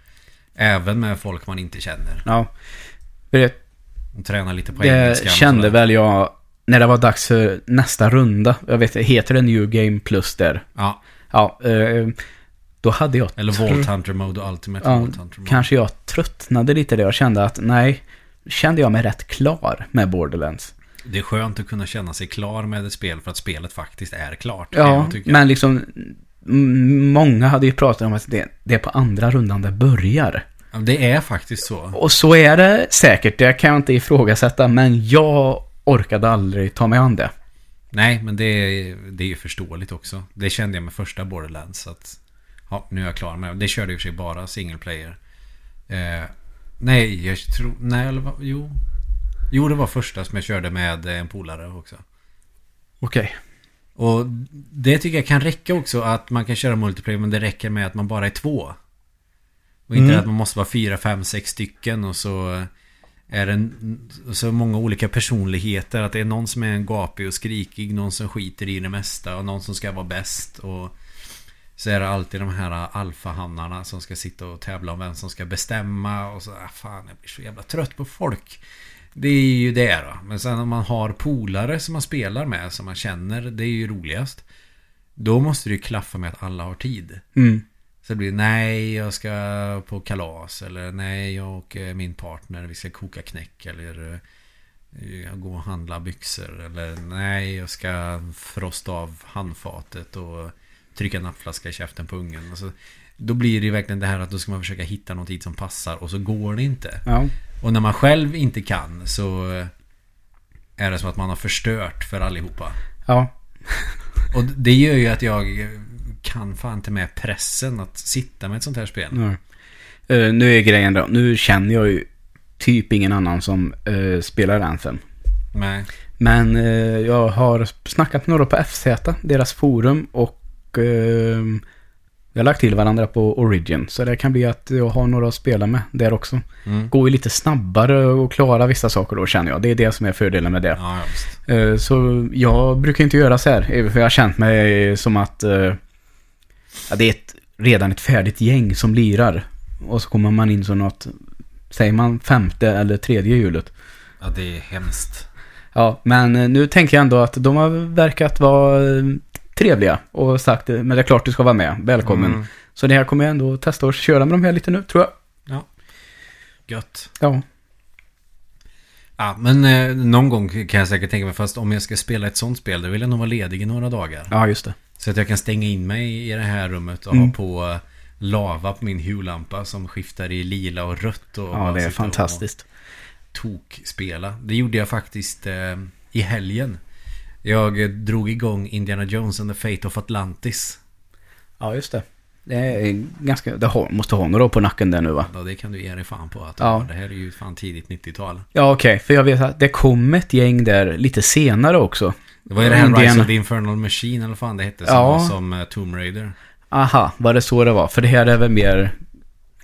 Även med folk man inte känner. Ja. Det, Och träna lite på det engelska. och kände väl jag när det var dags för nästa runda. Jag vet heter det New Game Plus där? Ja, Ja, eh, då hade jag... eller Vault Hunter Mode och Ultimate Ja, Vault Hunter Mode. Kanske jag tröttnade lite där och kände att nej, kände jag mig rätt klar med Borderlands. Det är skönt att kunna känna sig klar med ett spel för att spelet faktiskt är klart. Ja, jag men liksom många hade ju pratat om att det, det är på andra rundan det börjar. Ja, Det är faktiskt så. Och så är det säkert, det kan jag inte ifrågasätta, men jag orkade aldrig ta mig an det. Nej, men det är, det är ju förståeligt också. Det kände jag med första Borderlands. Att, ja, nu är jag klar med det. Det körde i och för sig bara single player. Eh, nej, jag tror... Nej, eller vad? Jo. Jo, det var första som jag körde med en polare också. Okej. Och det tycker jag kan räcka också att man kan köra multiplayer men det räcker med att man bara är två. Och inte Mm. att man måste vara fyra, fem, sex stycken och så är det en, så många olika personligheter. Att det är någon som är en gapig och skrikig, någon som skiter i det mesta och någon som ska vara bäst. Och så är det alltid de här alfahannarna som ska sitta och tävla om vem som ska bestämma. Och så, ah, fan jag blir så jävla trött på folk. Det är ju det då. Men sen om man har polare som man spelar med, som man känner, det är ju roligast. Då måste det ju klaffa med att alla har tid. Mm. Så det blir nej, jag ska på kalas. Eller nej, jag och eh, min partner, vi ska koka knäck. Eller eh, går och handla byxor. Eller nej, jag ska frosta av handfatet och trycka nappflaska i käften på ungen. Alltså, då blir det ju verkligen det här att då ska man försöka hitta någon tid som passar och så går det inte. Ja. Och när man själv inte kan så är det som att man har förstört för allihopa. Ja. Och det gör ju att jag kan fan inte med pressen att sitta med ett sånt här spel. ja. Eh, nu är grejen då, nu känner jag ju typ ingen annan som eh, spelar Anthem. Nej. Men eh, jag har snackat med några på FZ, deras forum och eh, vi har lagt till varandra på Origin. Så det kan bli att jag har några att spela med där också. Mm. Går ju lite snabbare att klara vissa saker då känner jag. Det är det som är fördelen med det. Ja. Eh, Så jag brukar inte göra så här. För jag har känt mig som att eh, Ja, det är ett, redan ett färdigt gäng som lirar. Och så kommer man in som något, säger man femte eller tredje hjulet. Ja, det är hemskt. Ja, men eh, nu tänker jag ändå att de har verkat vara trevliga och sagt men det är klart du ska vara med, välkommen. Mm. Så det här kommer jag ändå testa att köra med de här lite nu, tror jag. Gött. Ja, Ja, men eh, någon gång kan jag säkert tänka mig, fast om jag ska spela ett sånt spel, då vill jag nog vara ledig i några dagar. ja just det. Så att jag kan stänga in mig i det här rummet och Mm. ha på eh, lava på min Hue-lampa som skiftar i lila och rött. Och Ja, det är fantastiskt. Tokspela. Det gjorde jag faktiskt eh, i helgen. Jag drog igång Indiana Jones and the Fate of Atlantis. Ja, just det. Det är ganska, det har, måste ha några år på nacken där nu va? Ja, det kan du ge dig fan på att Ja. Det här är ju fan tidigt 90-tal. Ja, okej. För jag vet att det kom ett gäng där lite senare också. Det var ju det här Indiana- Rise of the Infernal Machine eller vad fan det hette. Som Ja. som eh, Tomb Raider. Aha, var det så det var? För det här är väl mer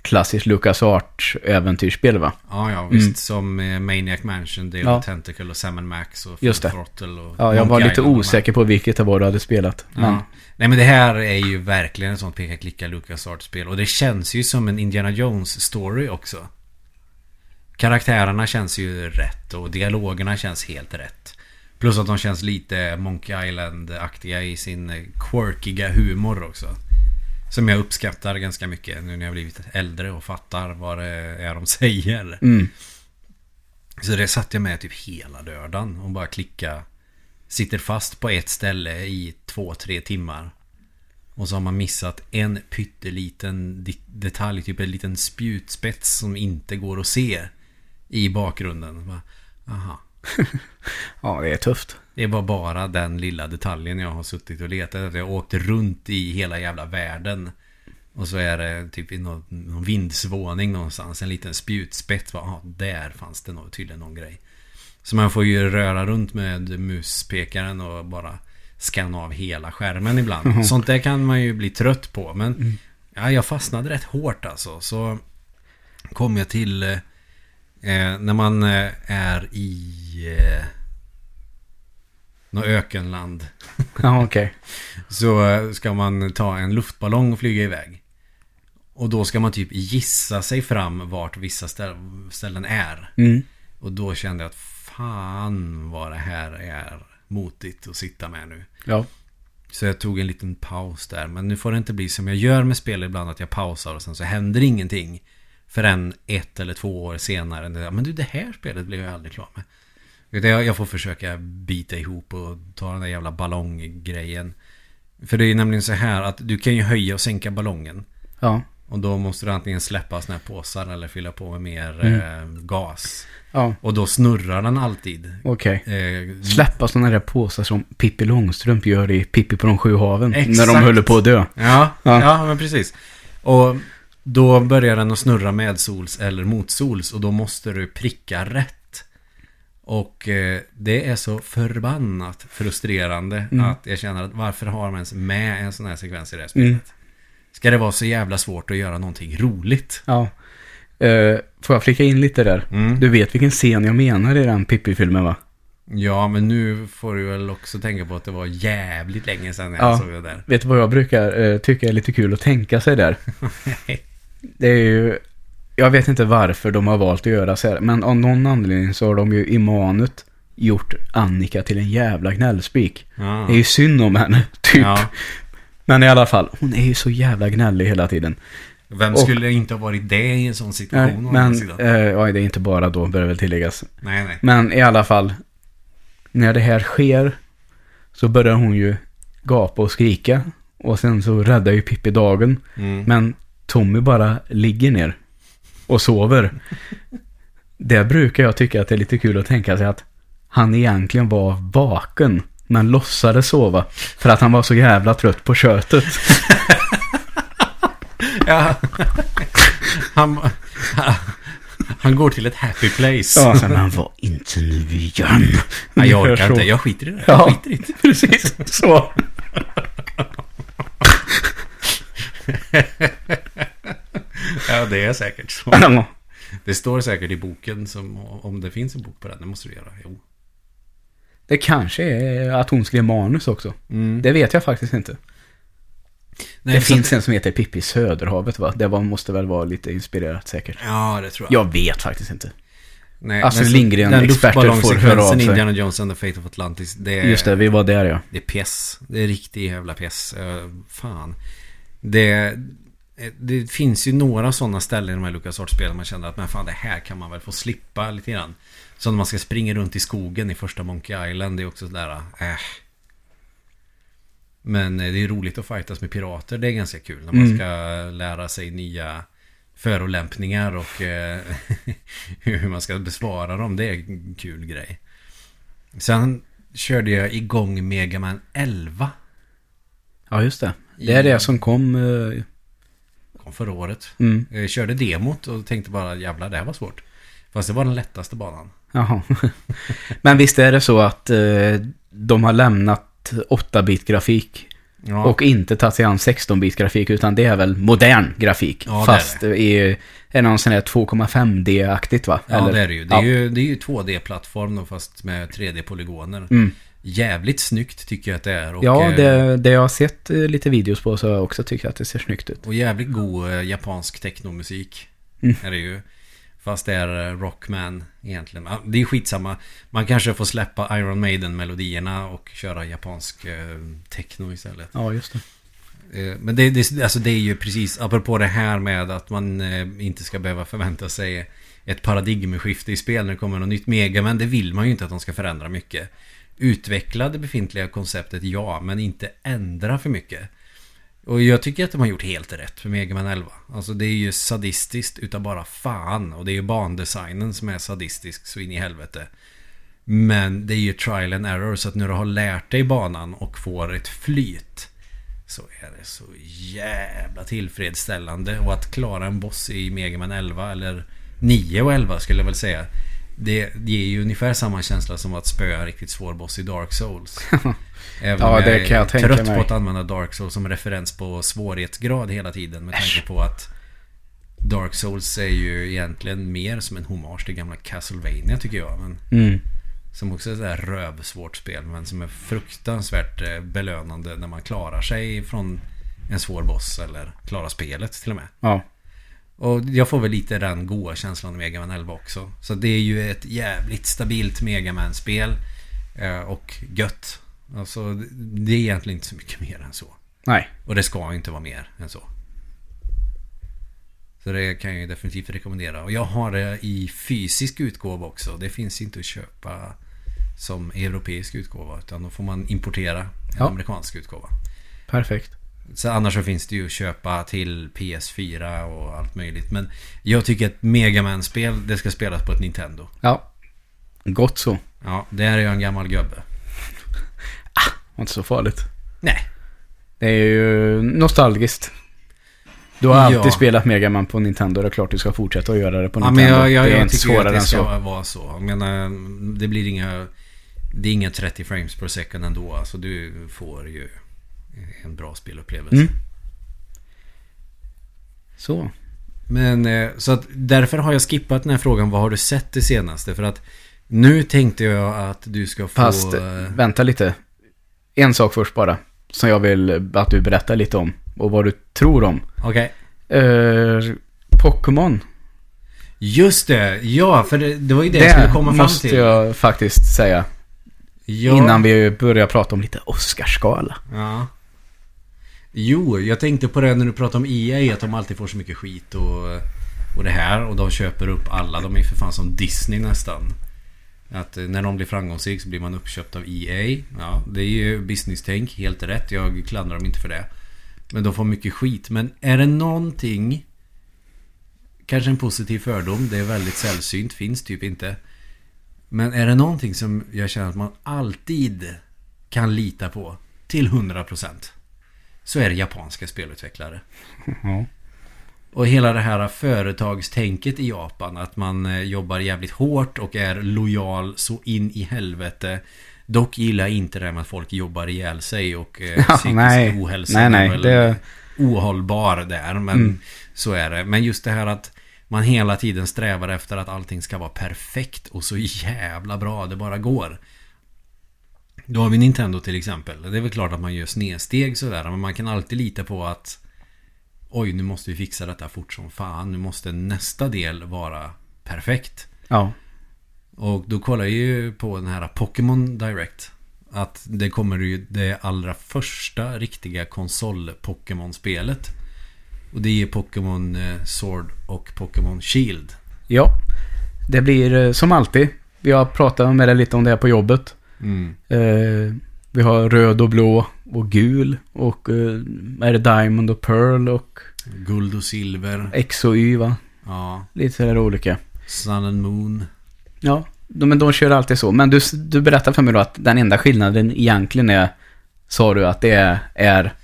klassiskt Lucas Art äventyrsspel va? Ja, ja, visst. Mm. Som eh, Maniac Mansion, Dale Ja. och Tentacle och Sam Max och Just det. Throttle och Ja, jag var lite osäker på vilket det var du hade spelat. Men, Ja. Nej men det här är ju verkligen ett sånt peka-klicka LucasArts-spel. Och det känns ju som en Indiana Jones-story också. Karaktärerna känns ju rätt och dialogerna känns helt rätt. Plus att de känns lite Monkey Island-aktiga i sin eh, quirkiga humor också. Som jag uppskattar ganska mycket nu när jag blivit äldre och fattar vad det är de säger. mm. Så det satt jag med typ hela lördagen och bara klicka. Sitter fast på ett ställe i två, tre timmar. Och så har man missat en pytteliten detalj, typ en liten spjutspets som inte går att se i bakgrunden. Bara, Aha. ja, det är tufft. Det var bara den lilla detaljen jag har suttit och letat efter. Jag åkte runt i hela jävla världen. Och så är det typ i någon, någon vindsvåning någonstans. En liten spjutspets. Bara, ah, där fanns det nog, tydligen någon grej. Så man får ju röra runt med muspekaren och bara scanna av hela skärmen ibland. Sånt där kan man ju bli trött på. Men ja, jag fastnade rätt hårt alltså. Så kom jag till eh, eh, när man eh, är i eh, något ökenland. Ja, okej. Så eh, ska man ta en luftballong och flyga iväg. Och då ska man typ gissa sig fram vart vissa ställ- ställen är. Mm. Och då kände jag att fan vad det här är motigt att sitta med nu. Ja. Så jag tog en liten paus där. Men nu får det inte bli som jag gör med spel ibland att jag pausar och sen så händer ingenting. Förrän ett eller två år senare. Men du, det här spelet blev jag aldrig klar med. Utan Jag jag får försöka bita ihop och ta den där jävla ballonggrejen. För det är ju nämligen så här att du kan ju höja och sänka ballongen. Ja. Och då måste du antingen släppa såna här påsar eller fylla på med mer Mm. eh, gas. Ja, Och då snurrar den alltid. okej. Eh, Släppa sådana där påsar som Pippi Långstrump gör i Pippi på de sju haven. Exakt. När de håller på att dö. Ja, Ja. ja. men precis. Och då börjar den att snurra medsols eller motsols och då måste du pricka rätt. Och eh, det är så förbannat frustrerande Mm. att jag känner att varför har man ens med en sån här sekvens i det här spelet? Mm. Ska det vara så jävla svårt att göra någonting roligt? Ja. Eh, får jag flika in lite där? Mm. Du vet vilken scen jag menar i den Pippi-filmen va? Ja, men nu får du väl också tänka på att det var jävligt länge sedan jag Ja. såg det där. Vet du vad jag brukar eh, tycka är lite kul att tänka sig där? Det är ju... Jag vet inte varför de har valt att göra så här. Men av någon anledning så har de ju i manut gjort Annika till en jävla gnällspik. Ja. Det är ju synd om henne, typ. Ja. Men i alla fall, hon är ju så jävla gnällig hela tiden. Vem Och- skulle inte ha varit det i en sån Nej, situation? andra men, eh, ja, det är inte bara då, bör väl tilläggas. nej, nej. Men i alla fall, när det här sker så börjar hon ju gapa och skrika. Och sen så räddar ju Pippi dagen. Mm. Men Tommy bara ligger ner och sover. Det brukar jag tycka att det är lite kul att tänka sig att han egentligen var vaken. Men låtsades sova. För att han var så jävla trött på köttet. Ja. Han, han går till ett happy place. Ja, så, men var inte nu igen. Nej, jag orkar inte. Jag skiter i det. Jag Ja, skiter i det. precis så. Ja, det är säkert så. Det står säkert i boken som, om det finns en bok på den. Det måste du göra. Jo. Det kanske är att hon skrev manus också. Mm. Det vet jag faktiskt inte. Nej, det finns att- en som heter Pippi Söderhavet va? Det var, måste väl vara lite inspirerat säkert. Ja, det tror jag. Jag vet faktiskt inte. Nej, Astrid men så- Lindgren, den experter, får höra av sig. Indiana Jones and the Fate of Atlantis. Det är, Just det, vi var där ja. Det är pjäs. Det är riktig jävla pjäs. Eh, fan. Det, det finns ju några sådana ställen i de här LucasArts-spelen man känner att men fan det här kan man väl få slippa lite grann. Som när man ska springa runt i skogen i första Monkey Island. Det är också sådär, äh. Men eh, det är roligt att fightas med pirater. Det är ganska kul när man Mm. ska lära sig nya förolämpningar och eh, hur man ska besvara dem. Det är en kul grej. Sen körde jag igång Mega Man 11. Ja, just det. Det är det som kom... eh, Kom förra året. Mm. Jag körde demot och tänkte bara jävlar det här var svårt. Fast det var den lättaste banan. Jaha. Men visst är det så att eh, de har lämnat 8-bit grafik Ja, och inte tagit sig an 16-bit grafik utan det är väl modern grafik. Ja, det är fast i är någon sån här 2,5D-aktigt va? ja det är det ju. Det är, ja. ju, det är ju 2D-plattform då fast med 3D-polygoner. Mm. Jävligt snyggt tycker jag att det är. Och, Ja, eh, det, det jag har sett eh, lite videos på så har jag också tyckt att det ser snyggt ut. Och jävligt god eh, japansk technomusik. Mm. Är det ju. Fast det är Rockman egentligen. Det är skitsamma. Man kanske får släppa Iron Maiden-melodierna och köra japansk techno istället. Ja, just det. Men det, det, alltså det är ju precis, apropå det här med att man inte ska behöva förvänta sig ett paradigmskifte i spel när det kommer något nytt mega, men det vill man ju inte att de ska förändra mycket. Utveckla det befintliga konceptet, ja, men inte ändra för mycket. Och jag tycker att de har gjort helt rätt för Mega Man 11. Alltså det är ju sadistiskt utav bara fan. Och det är ju bandesignen som är sadistisk så in i helvete. Men det är ju trial and error så att när du har lärt dig banan och får ett flyt så är det så jävla tillfredsställande. Och att klara en boss i Mega Man 11 eller 9 och 11 skulle jag väl säga. Det ger ju ungefär samma känsla som att spöa riktigt svår boss i Dark Souls. Även Ja, om det jag kan jag är trött mig. på att använda Dark Souls som referens på svårighetsgrad hela tiden. Med tanke på att Dark Souls är ju egentligen mer som en hommage till gamla Castlevania tycker jag. Men Mm. som också är ett sådär rövsvårt spel men som är fruktansvärt eh, belönande när man klarar sig från en svår boss eller klarar spelet till och med. Ja. Och jag får väl lite den goa känslan av Mega Man 11 också. Så det är ju ett jävligt stabilt Mega Man-spel. eh, Och gött. Alltså det är egentligen inte så mycket mer än så. Nej. Och det ska inte vara mer än så. Så det kan jag ju definitivt rekommendera. Och jag har det i fysisk utgåva också. Det finns inte att köpa som europeisk utgåva. Utan då får man importera en Ja. amerikansk utgåva. Perfekt. Så annars så finns det ju att köpa till PS4 och allt möjligt. Men jag tycker att Mega man spel det ska spelas på ett Nintendo. Ja. Gott så. Ja, där är jag en gammal gubbe. Var inte så farligt. Nej. Det är ju nostalgiskt. Du har Ja. alltid spelat Mega Man på Nintendo. Det är klart du ska fortsätta att göra det på Ja, Nintendo. men jag, jag, det är jag inte tycker ju att svårare det än ska så. vara så. Jag menar, det blir inga... Det är inga 30 frames per second ändå. Alltså du får ju en bra spelupplevelse. Mm. Så. Men eh, så att därför har jag skippat den här frågan. Vad har du sett det senaste? För att nu tänkte jag att du ska få... Fast, eh, vänta lite. En sak först bara. Som jag vill att du berättar lite om. Och vad du tror om. Okej. Uh, Pokémon. Just det, ja för det, det var ju det, jag skulle Det komma fram måste till. jag faktiskt säga. Ja, Innan vi börjar prata om lite Oscarsgala. Ja. Jo, jag tänkte på det när du pratade om EA, att de alltid får så mycket skit och, och det här. Och de köper upp alla, de är för fan som Disney nästan. Att eh, när de blir framgångsrik så blir man uppköpt av EA. Ja, det är ju business-tänk, helt rätt. Jag klandrar dem inte för det. Men de får mycket skit. Men är det någonting... Kanske en positiv fördom, det är väldigt sällsynt, finns typ inte. Men är det någonting som jag känner att man alltid kan lita på till 100% så är det japanska spelutvecklare. Ja. Och hela det här företagstänket i Japan att man eh, jobbar jävligt hårt och är lojal så in i helvete. Dock gillar jag inte det här med att folk jobbar ihjäl sig och eh, Ja, psykisk nej. ohälsa Nej, nej, det- ohållbar där. Men Mm. så är det. Men just det här att man hela tiden strävar efter att allting ska vara perfekt och så jävla bra det bara går. Då har vi Nintendo till exempel. Det är väl klart att man gör snedsteg sådär. Men man kan alltid lita på att Oj, nu måste vi fixa detta fort som fan. Nu måste nästa del vara perfekt. Ja. Och då kollar jag ju på den här Pokémon Direct. Att det kommer ju det allra första riktiga konsol-Pokémon-spelet. Och det är Pokémon eh, Sword och Pokémon Shield. Ja. Det blir eh, som alltid. Vi har pratat med dig lite om det här på jobbet. Mm. Eh, vi har röd och blå och gul och eh, är det Diamond och Pearl och Guld och silver. X och Y va? Ja. Lite sådär olika. Sun and Moon. Ja, de, men de kör alltid så. Men du, du berättar för mig då att den enda skillnaden egentligen är, sa du, att det är, är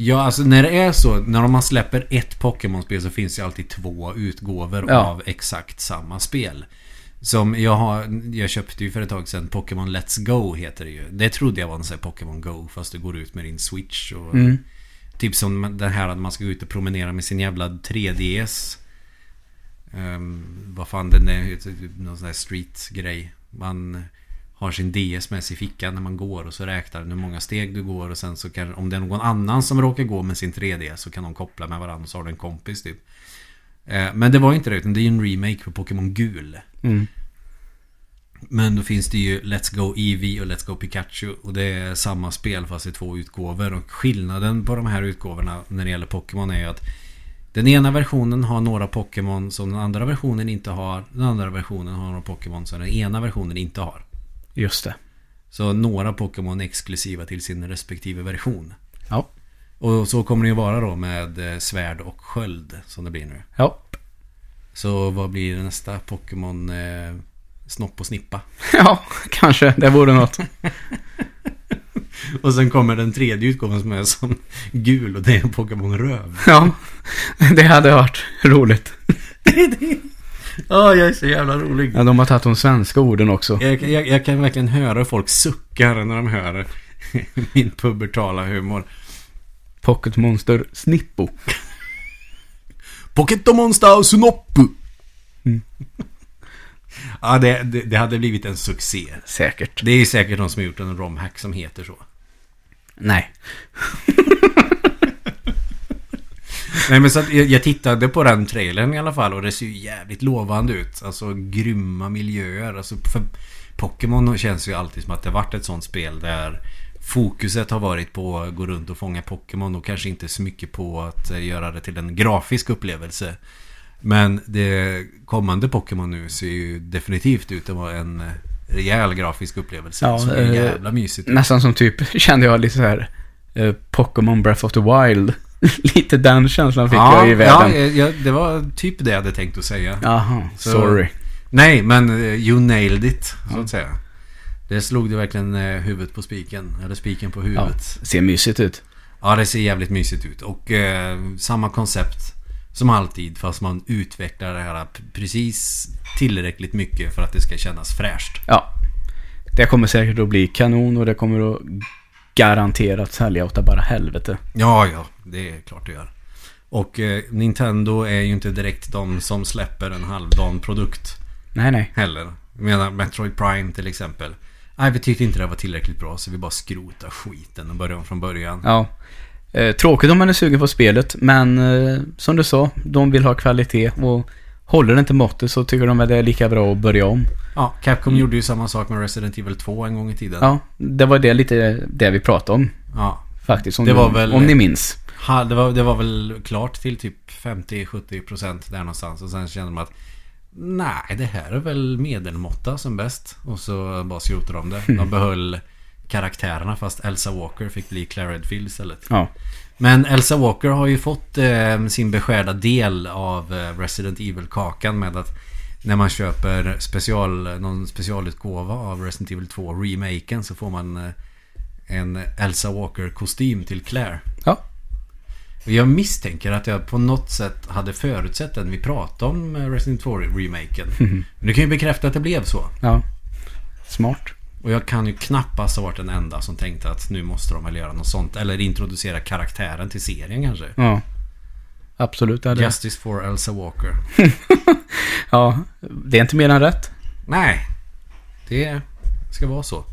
Ja, alltså när det är så, när man släpper ett Pokémon-spel så finns det alltid två utgåvor Ja. av exakt samma spel. Som jag har, jag köpte ju för ett tag sedan Pokémon Let's Go heter det ju. Det trodde jag var en sån här Pokémon Go fast du går ut med din Switch och Mm. Typ som det här att man ska gå ut och promenera med sin jävla 3DS. Um, vad fan den är, typ någon sån här street-grej. Man har sin DS med sig i fickan när man går och så räknar den hur många steg du går och sen så kan om det är någon annan som råkar gå med sin 3DS så kan de koppla med varandra så har du en kompis typ. Eh, Men det var inte det utan det är ju en remake på Pokémon Gul. Mm. Men då finns det ju Let's Go Eevee och Let's Go Pikachu och det är samma spel fast i två utgåvor och skillnaden på de här utgåvorna när det gäller Pokémon är ju att den ena versionen har några Pokémon som den andra versionen inte har. Den andra versionen har några Pokémon som den ena versionen inte har. Just det. Så några Pokémon är exklusiva till sin respektive version. Ja. Och så kommer det ju vara då med eh, svärd och sköld som det blir nu. Ja. Så vad blir nästa Pokémon? Eh, snopp och snippa. Ja, kanske. Det vore något. Och sen kommer den tredje utgåvan som är som gul och det är en Pokémon Röv. Ja, det hade varit roligt. Ja, jag är så jävla rolig. Ja, de har tagit de svenska orden också. Jag, jag, jag kan verkligen höra hur folk suckar när de hör min pubertala humor. Pocket Monster Snippo. Pocket Monster Sunoppu. Mm. Ja, det, det, det hade blivit en succé. Säkert. Det är säkert någon som har gjort en romhack som heter så. Nej. Nej men så att jag, tittade på den trailern i alla fall och det ser ju jävligt lovande ut. Alltså grymma miljöer. Alltså för Pokémon känns ju alltid som att det varit ett sånt spel där fokuset har varit på att gå runt och fånga Pokémon och kanske inte så mycket på att eh, göra det till en grafisk upplevelse. Men det kommande Pokémon nu ser ju definitivt ut att vara en eh, rejäl grafisk upplevelse. Ja, så eh, jävla mysigt. Nästan som typ, kände jag lite så här eh, Pokémon Breath of the Wild. lite den känslan fick ja, jag i världen. ja, ja, det var typ det jag hade tänkt att säga. Jaha, sorry. Nej, men you nailed it, så att säga. Det slog det verkligen eh, huvudet på spiken. Eller spiken på Ja, huvudet. ser mysigt ut. Ja, det ser jävligt mysigt ut. Och eh, samma koncept som alltid. Fast man utvecklar det här precis tillräckligt mycket för att det ska kännas fräscht. Ja. Det kommer säkert att bli kanon och det kommer att garanterat sälja åt bara helvete. Ja, ja, det är klart det gör. Och eh, Nintendo är ju inte direkt de som släpper en halvdan produkt Nej, nej. heller. Jag menar Metroid Prime till exempel. Nej, vi tyckte inte det var tillräckligt bra så vi bara skrotade skiten och började om från början. Ja. Eh, tråkigt om man är sugen på spelet, men eh, som du sa, de vill ha kvalitet och håller det inte måttet så tycker de att det är lika bra att börja om. Ja, Capcom gjorde ju samma sak med Resident Evil 2 en gång i tiden. Ja, det var det lite det vi pratade om Ja. faktiskt. Om, Det var väl- om ni minns. Ha, det, var, det var väl klart till typ 50-70% där någonstans. Och sen kände man att Nej, det här är väl medelmåtta som bäst. Och så bara skrotade de det. De behöll karaktärerna fast Elsa Walker fick bli Claire Redfield istället. Ja. Men Elsa Walker har ju fått eh, sin beskärda del av eh, Resident Evil-kakan med att när man köper special, någon specialutgåva av Resident Evil 2 remaken så får man eh, en Elsa Walker-kostym till Claire. Ja. Jag misstänker att jag på något sätt hade förutsett den vi pratade om eh, Resident Evil 2-remaken. Mhm. Men du kan ju bekräfta att det blev så. Ja. Smart. Och jag kan ju knappast ha varit den enda som tänkte att nu måste de väl göra något sånt. Eller introducera karaktären till serien kanske. Ja. Absolut. Det hade... Justice for Elsa Walker. Ja. Det är inte mer än rätt. Nej, det ska vara så.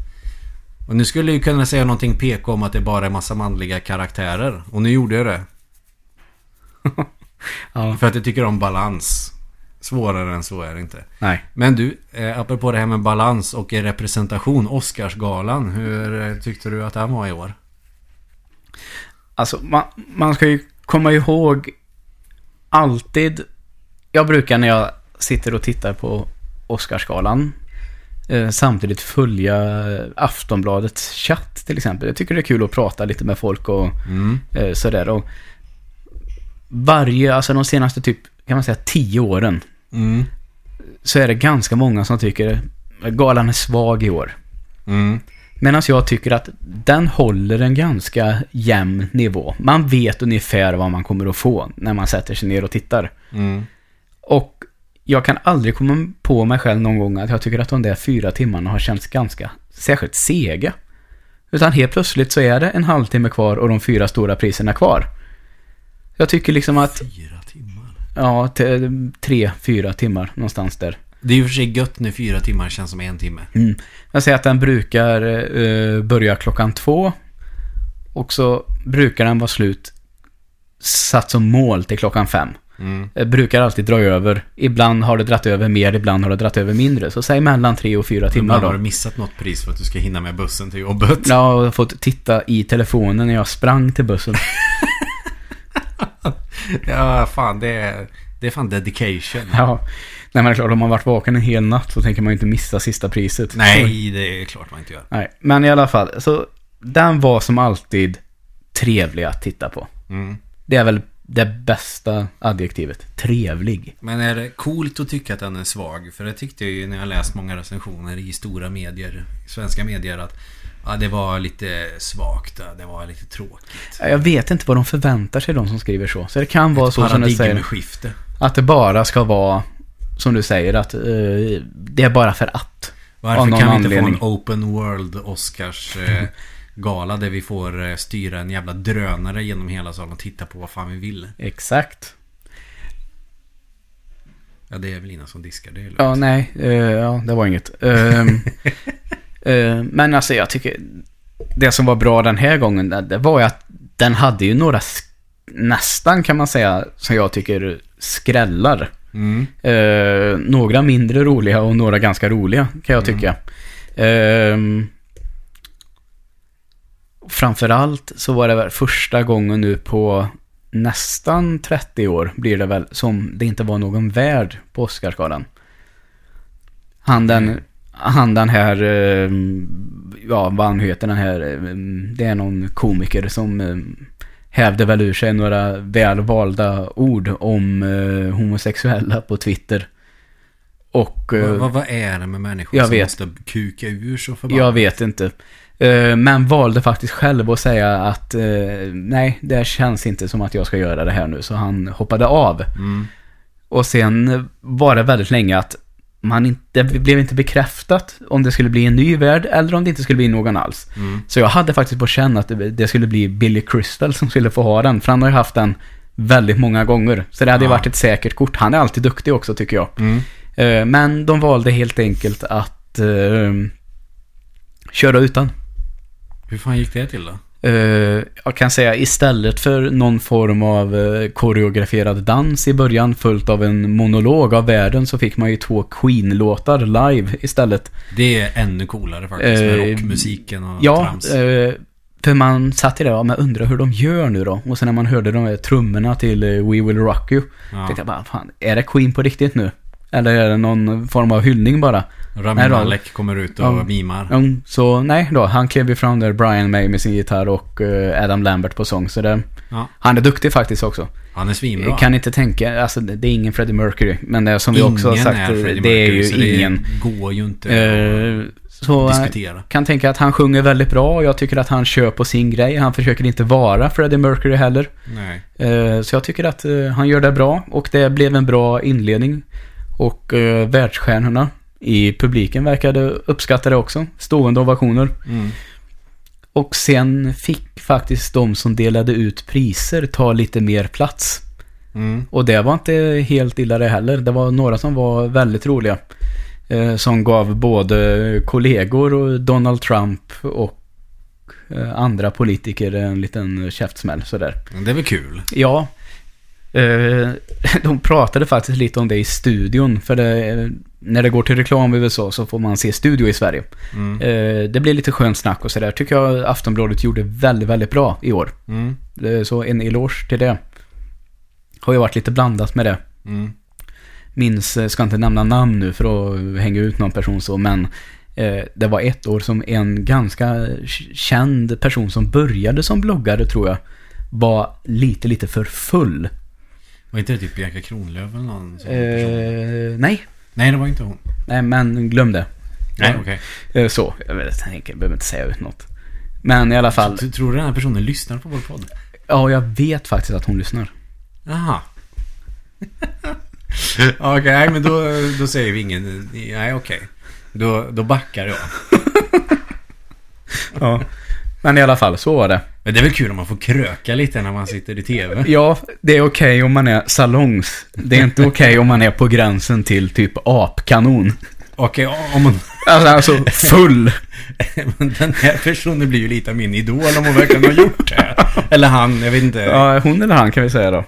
Och nu skulle jag ju kunna säga någonting PK om att det bara är massa manliga karaktärer. Och nu gjorde jag det. Ja. För att jag tycker om balans. Svårare än så är det inte. Nej. Men du, eh, apropå det här med balans och representation, Oscarsgalan. Hur eh, tyckte du att den var i år? Alltså, man, man ska ju komma ihåg alltid... Jag brukar när jag sitter och tittar på Oscarsgalan eh, samtidigt följa Aftonbladets chatt till exempel. Jag tycker det är kul att prata lite med folk och Mm. eh, sådär. Och varje, alltså de senaste typ, kan man säga tio åren, Mm. så är det ganska många som tycker galan är svag i år. Mm. Medan jag tycker att den håller en ganska jämn nivå. Man vet ungefär vad man kommer att få när man sätter sig ner och tittar. Mm. Och jag kan aldrig komma på mig själv någon gång att jag tycker att de där fyra timmarna har känts ganska särskilt sega. Utan helt plötsligt så är det en halvtimme kvar och de fyra stora priserna kvar. Jag tycker liksom att, Fyra timmar. ja, tre, fyra timmar någonstans där. Det är ju för sig gött när fyra timmar känns som en timme. Mm. Jag säger att den brukar eh, börja klockan två. Och så brukar den vara slut satt som mål till klockan fem. Mm. Eh, brukar alltid dra över. Ibland har det dratt över mer, ibland har det dratt över mindre. Så säg mellan tre och fyra timmar Ibland har du då. missat något pris för att du ska hinna med bussen till jobbet. Jag har fått titta i telefonen när jag sprang till bussen. Ja, fan det är, det är fan dedication. ja. Nej men det är klart, om man varit vaken en hel natt så tänker man ju inte missa sista priset. Nej, det är klart man inte gör. Nej, men i alla fall. Så den var som alltid trevlig att titta på. Mm. Det är väl det bästa adjektivet. Trevlig. Men är det coolt att tycka att den är svag? För det tyckte jag ju när jag läst många recensioner i stora medier, svenska medier, att ja, det var lite svagt, det var lite tråkigt. Jag vet inte vad de förväntar sig, de som skriver så. Så det kan vara så som du säger. Paradigmskifte. Att det bara ska vara, som du säger, att eh, det är bara för att. Varför kan vi inte anledning. få en open world Oscars eh, gala där vi får eh, styra en jävla drönare genom hela salen och titta på vad fan vi vill? Exakt. Ja, det är väl Lina som diskar, det lugnt. Ja, nej. eh, ja, det var inget. Eh, men alltså jag tycker, det som var bra den här gången, det, var ju att den hade ju några, nästan kan man säga, som jag tycker skrällar. Mm. Eh, några mindre roliga och några ganska roliga kan jag tycka. Ehm, framförallt så var det väl första gången nu på nästan 30 år blir det väl som det inte var någon värd på Oscarsgalan. Han den, han den här, eh, ja vad han heter den här, eh, det är någon komiker som eh, hävde väl ur sig några väl valda ord om homosexuella på Twitter. Och Vad, vad, vad är det med människor jag som vet. måste kuka ur så förbannat? jag vet inte. Men valde faktiskt själv att säga att nej, det känns inte som att jag ska göra det här nu. Så han hoppade av. Mm. Och sen var det väldigt länge att man inte, det blev inte bekräftat om det skulle bli en ny värld eller om det inte skulle bli någon alls. Mm. Så jag hade faktiskt på känn att det, det skulle bli Billy Crystal som skulle få ha den. För han har ju haft den väldigt många gånger. Så det hade ju Ja. varit ett säkert kort. Han är alltid duktig också tycker jag. Mm. Eh, men de valde helt enkelt att eh, köra utan. Hur fan gick det till då? Eh, jag kan säga istället för någon form av eh, koreograferad dans i början följt av en monolog av världen så fick man ju två Queen-låtar live istället. Det är ännu coolare faktiskt med Eh, rockmusiken och Ja, trams. eh, för man satt i det och man undrar hur de gör nu då. Och sen när man hörde de här trummorna till We Will Rock You. ja. Tänkte jag bara, fan, är det Queen på riktigt nu? Eller är det någon form av hyllning bara? Rami nej. Malek kommer ut och Ja. mimar. Mm, så nej då, han klev ju fram där, Brian May med sin gitarr och eh, Adam Lambert på sång. Så det, Ja. han är duktig faktiskt också. Han är svinbra. Kan inte tänka, alltså det är ingen Freddie Mercury. Men det är som vi också har sagt, är Freddie det är Mercury, ju ingen. Det går ju inte Eh, så att eh, diskutera. kan tänka att han sjunger väldigt bra och jag tycker att han kör på sin grej. Han försöker inte vara Freddie Mercury heller. Nej. Så jag tycker att han gör det bra och det blev en bra inledning. Och världsstjärnorna i publiken verkade uppskatta det också. Stående ovationer. Mm. Och sen fick faktiskt de som delade ut priser ta lite mer plats. Mm. Och det var inte helt illa det heller. Det var några som var väldigt roliga. Eh, som gav både kollegor och Donald Trump och eh, andra politiker en liten käftsmäll sådär. Det är väl kul. Ja. Eh, de pratade faktiskt lite om det i studion. För det, när det går till reklam i USA så får man se studio i Sverige. Mm. Eh, det blir lite skönt snack och sådär. Tycker jag Aftonbladet gjorde väldigt, väldigt bra i år. Mm. Eh, Så en eloge till det. Har ju varit lite blandat med det. Mm. Minns, ska inte nämna namn nu för att hänga ut någon person så, men det var ett år som en ganska känd person som började som bloggare tror jag, var lite, lite för full. Var inte det typ Bianca Kronlöf eller någon sån? Eh, nej, Nej, det var inte hon. nej, men glöm det. Nej, okej. Eh, Så, jag, vet, jag behöver inte säga ut något. Men i alla fall, Så, tror du den här personen lyssnar på vår podd? ja, jag vet faktiskt att hon lyssnar. Jaha. okej, nej, men då, då säger vi ingen... Nej, okej. Då, då backar jag. Ja. Men i alla fall, så var det. Men det är väl kul om man får kröka lite när man sitter i tv. Ja, det är okej om man är salongs. Det är inte okej om man är på gränsen till typ apkanon. Okej, om man... Alltså, alltså full. Men den här personen blir ju lite av min idol om hon verkligen har gjort det. Eller han, jag vet inte. Ja, hon eller han kan vi säga då.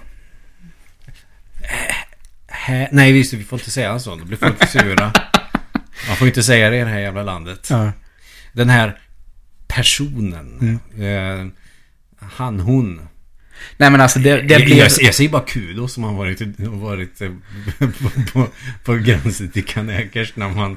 Nej, visst, vi får inte säga så. Då blir folk sura. Man får inte säga det i det här jävla landet. Ja. Den här personen. Eh, han, hon. Nej men alltså det, det jag, blev... jag, jag säger bara kudos som har varit, varit eh, på, på, på gränsen till kanäkers när man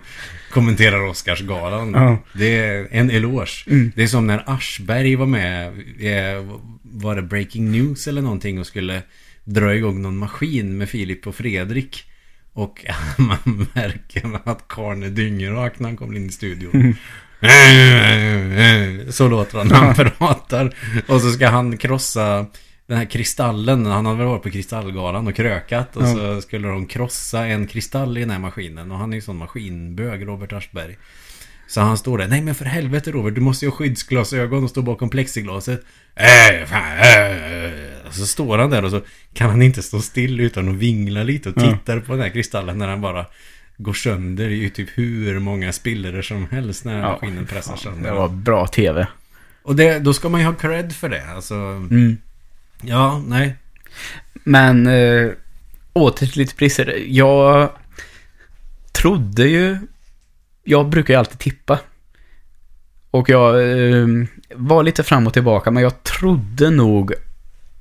kommenterar Oscarsgalan. Ja. Det är en eloge. Mm. Det är som när Aschberg var med. Eh, var det Breaking News eller någonting och skulle dra igång någon maskin med Filip och Fredrik. Och man märker att karln är dyngrak när han kommer in i studion. Så låter han när han pratar. Och så ska han krossa den här kristallen. Han hade väl varit på kristallgalan och krökat. Och så skulle de krossa en kristall i den här maskinen. Och han är ju sån maskinbög, Robert Aschberg. Så han står där. Nej men för helvete Robert, du måste ju ha skyddsglasögon och stå bakom plexiglaset. Äh, fan, äh. Så står han där och så kan han inte stå still utan att vingla lite och Ja. tittar på den här kristallen när han bara går sönder i typ hur många spillror som helst när Ja, maskinen pressar sönder. Det var bra tv. Och det, då ska man ju ha cred för det. Alltså, Mm. ja, nej. Men eh, åter till lite priser. Jag trodde ju... Jag brukar ju alltid tippa. Och jag eh, var lite fram och tillbaka, men jag trodde nog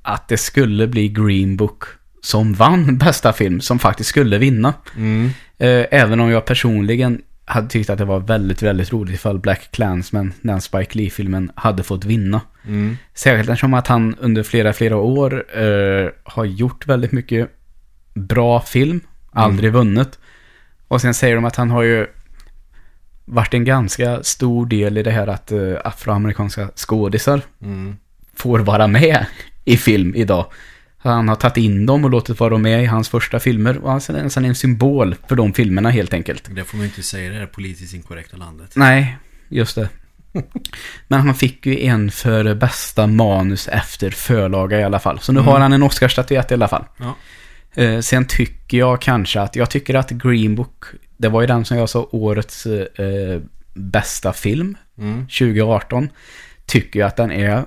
att det skulle bli Green Book som vann bästa film, som faktiskt skulle vinna. Mm. Eh, även om jag personligen hade tyckt att det var väldigt, väldigt roligt ifall Black Klansman, den Spike Lee-filmen, hade fått vinna. Mm. Särskilt eftersom att han under flera, flera år eh, har gjort väldigt mycket bra film, aldrig vunnit. Och sen säger de att han har ju varit en ganska stor del i det här att eh, afroamerikanska skådisar Mm. får vara med i film idag. Han har tagit in dem och låtit vara med i hans första filmer. Och han är nästan en symbol för de filmerna helt enkelt. Det får man inte säga i det här politiskt inkorrekta landet. Nej, just det. Men han fick ju en för bästa manus efter förlaga i alla fall. Så nu Mm. har han en Oscarsstatyett i alla fall. Ja. Eh, sen tycker jag kanske att, jag tycker att Green Book, det var ju den som jag sa årets eh, bästa film, Mm. 2018. Tycker jag att den är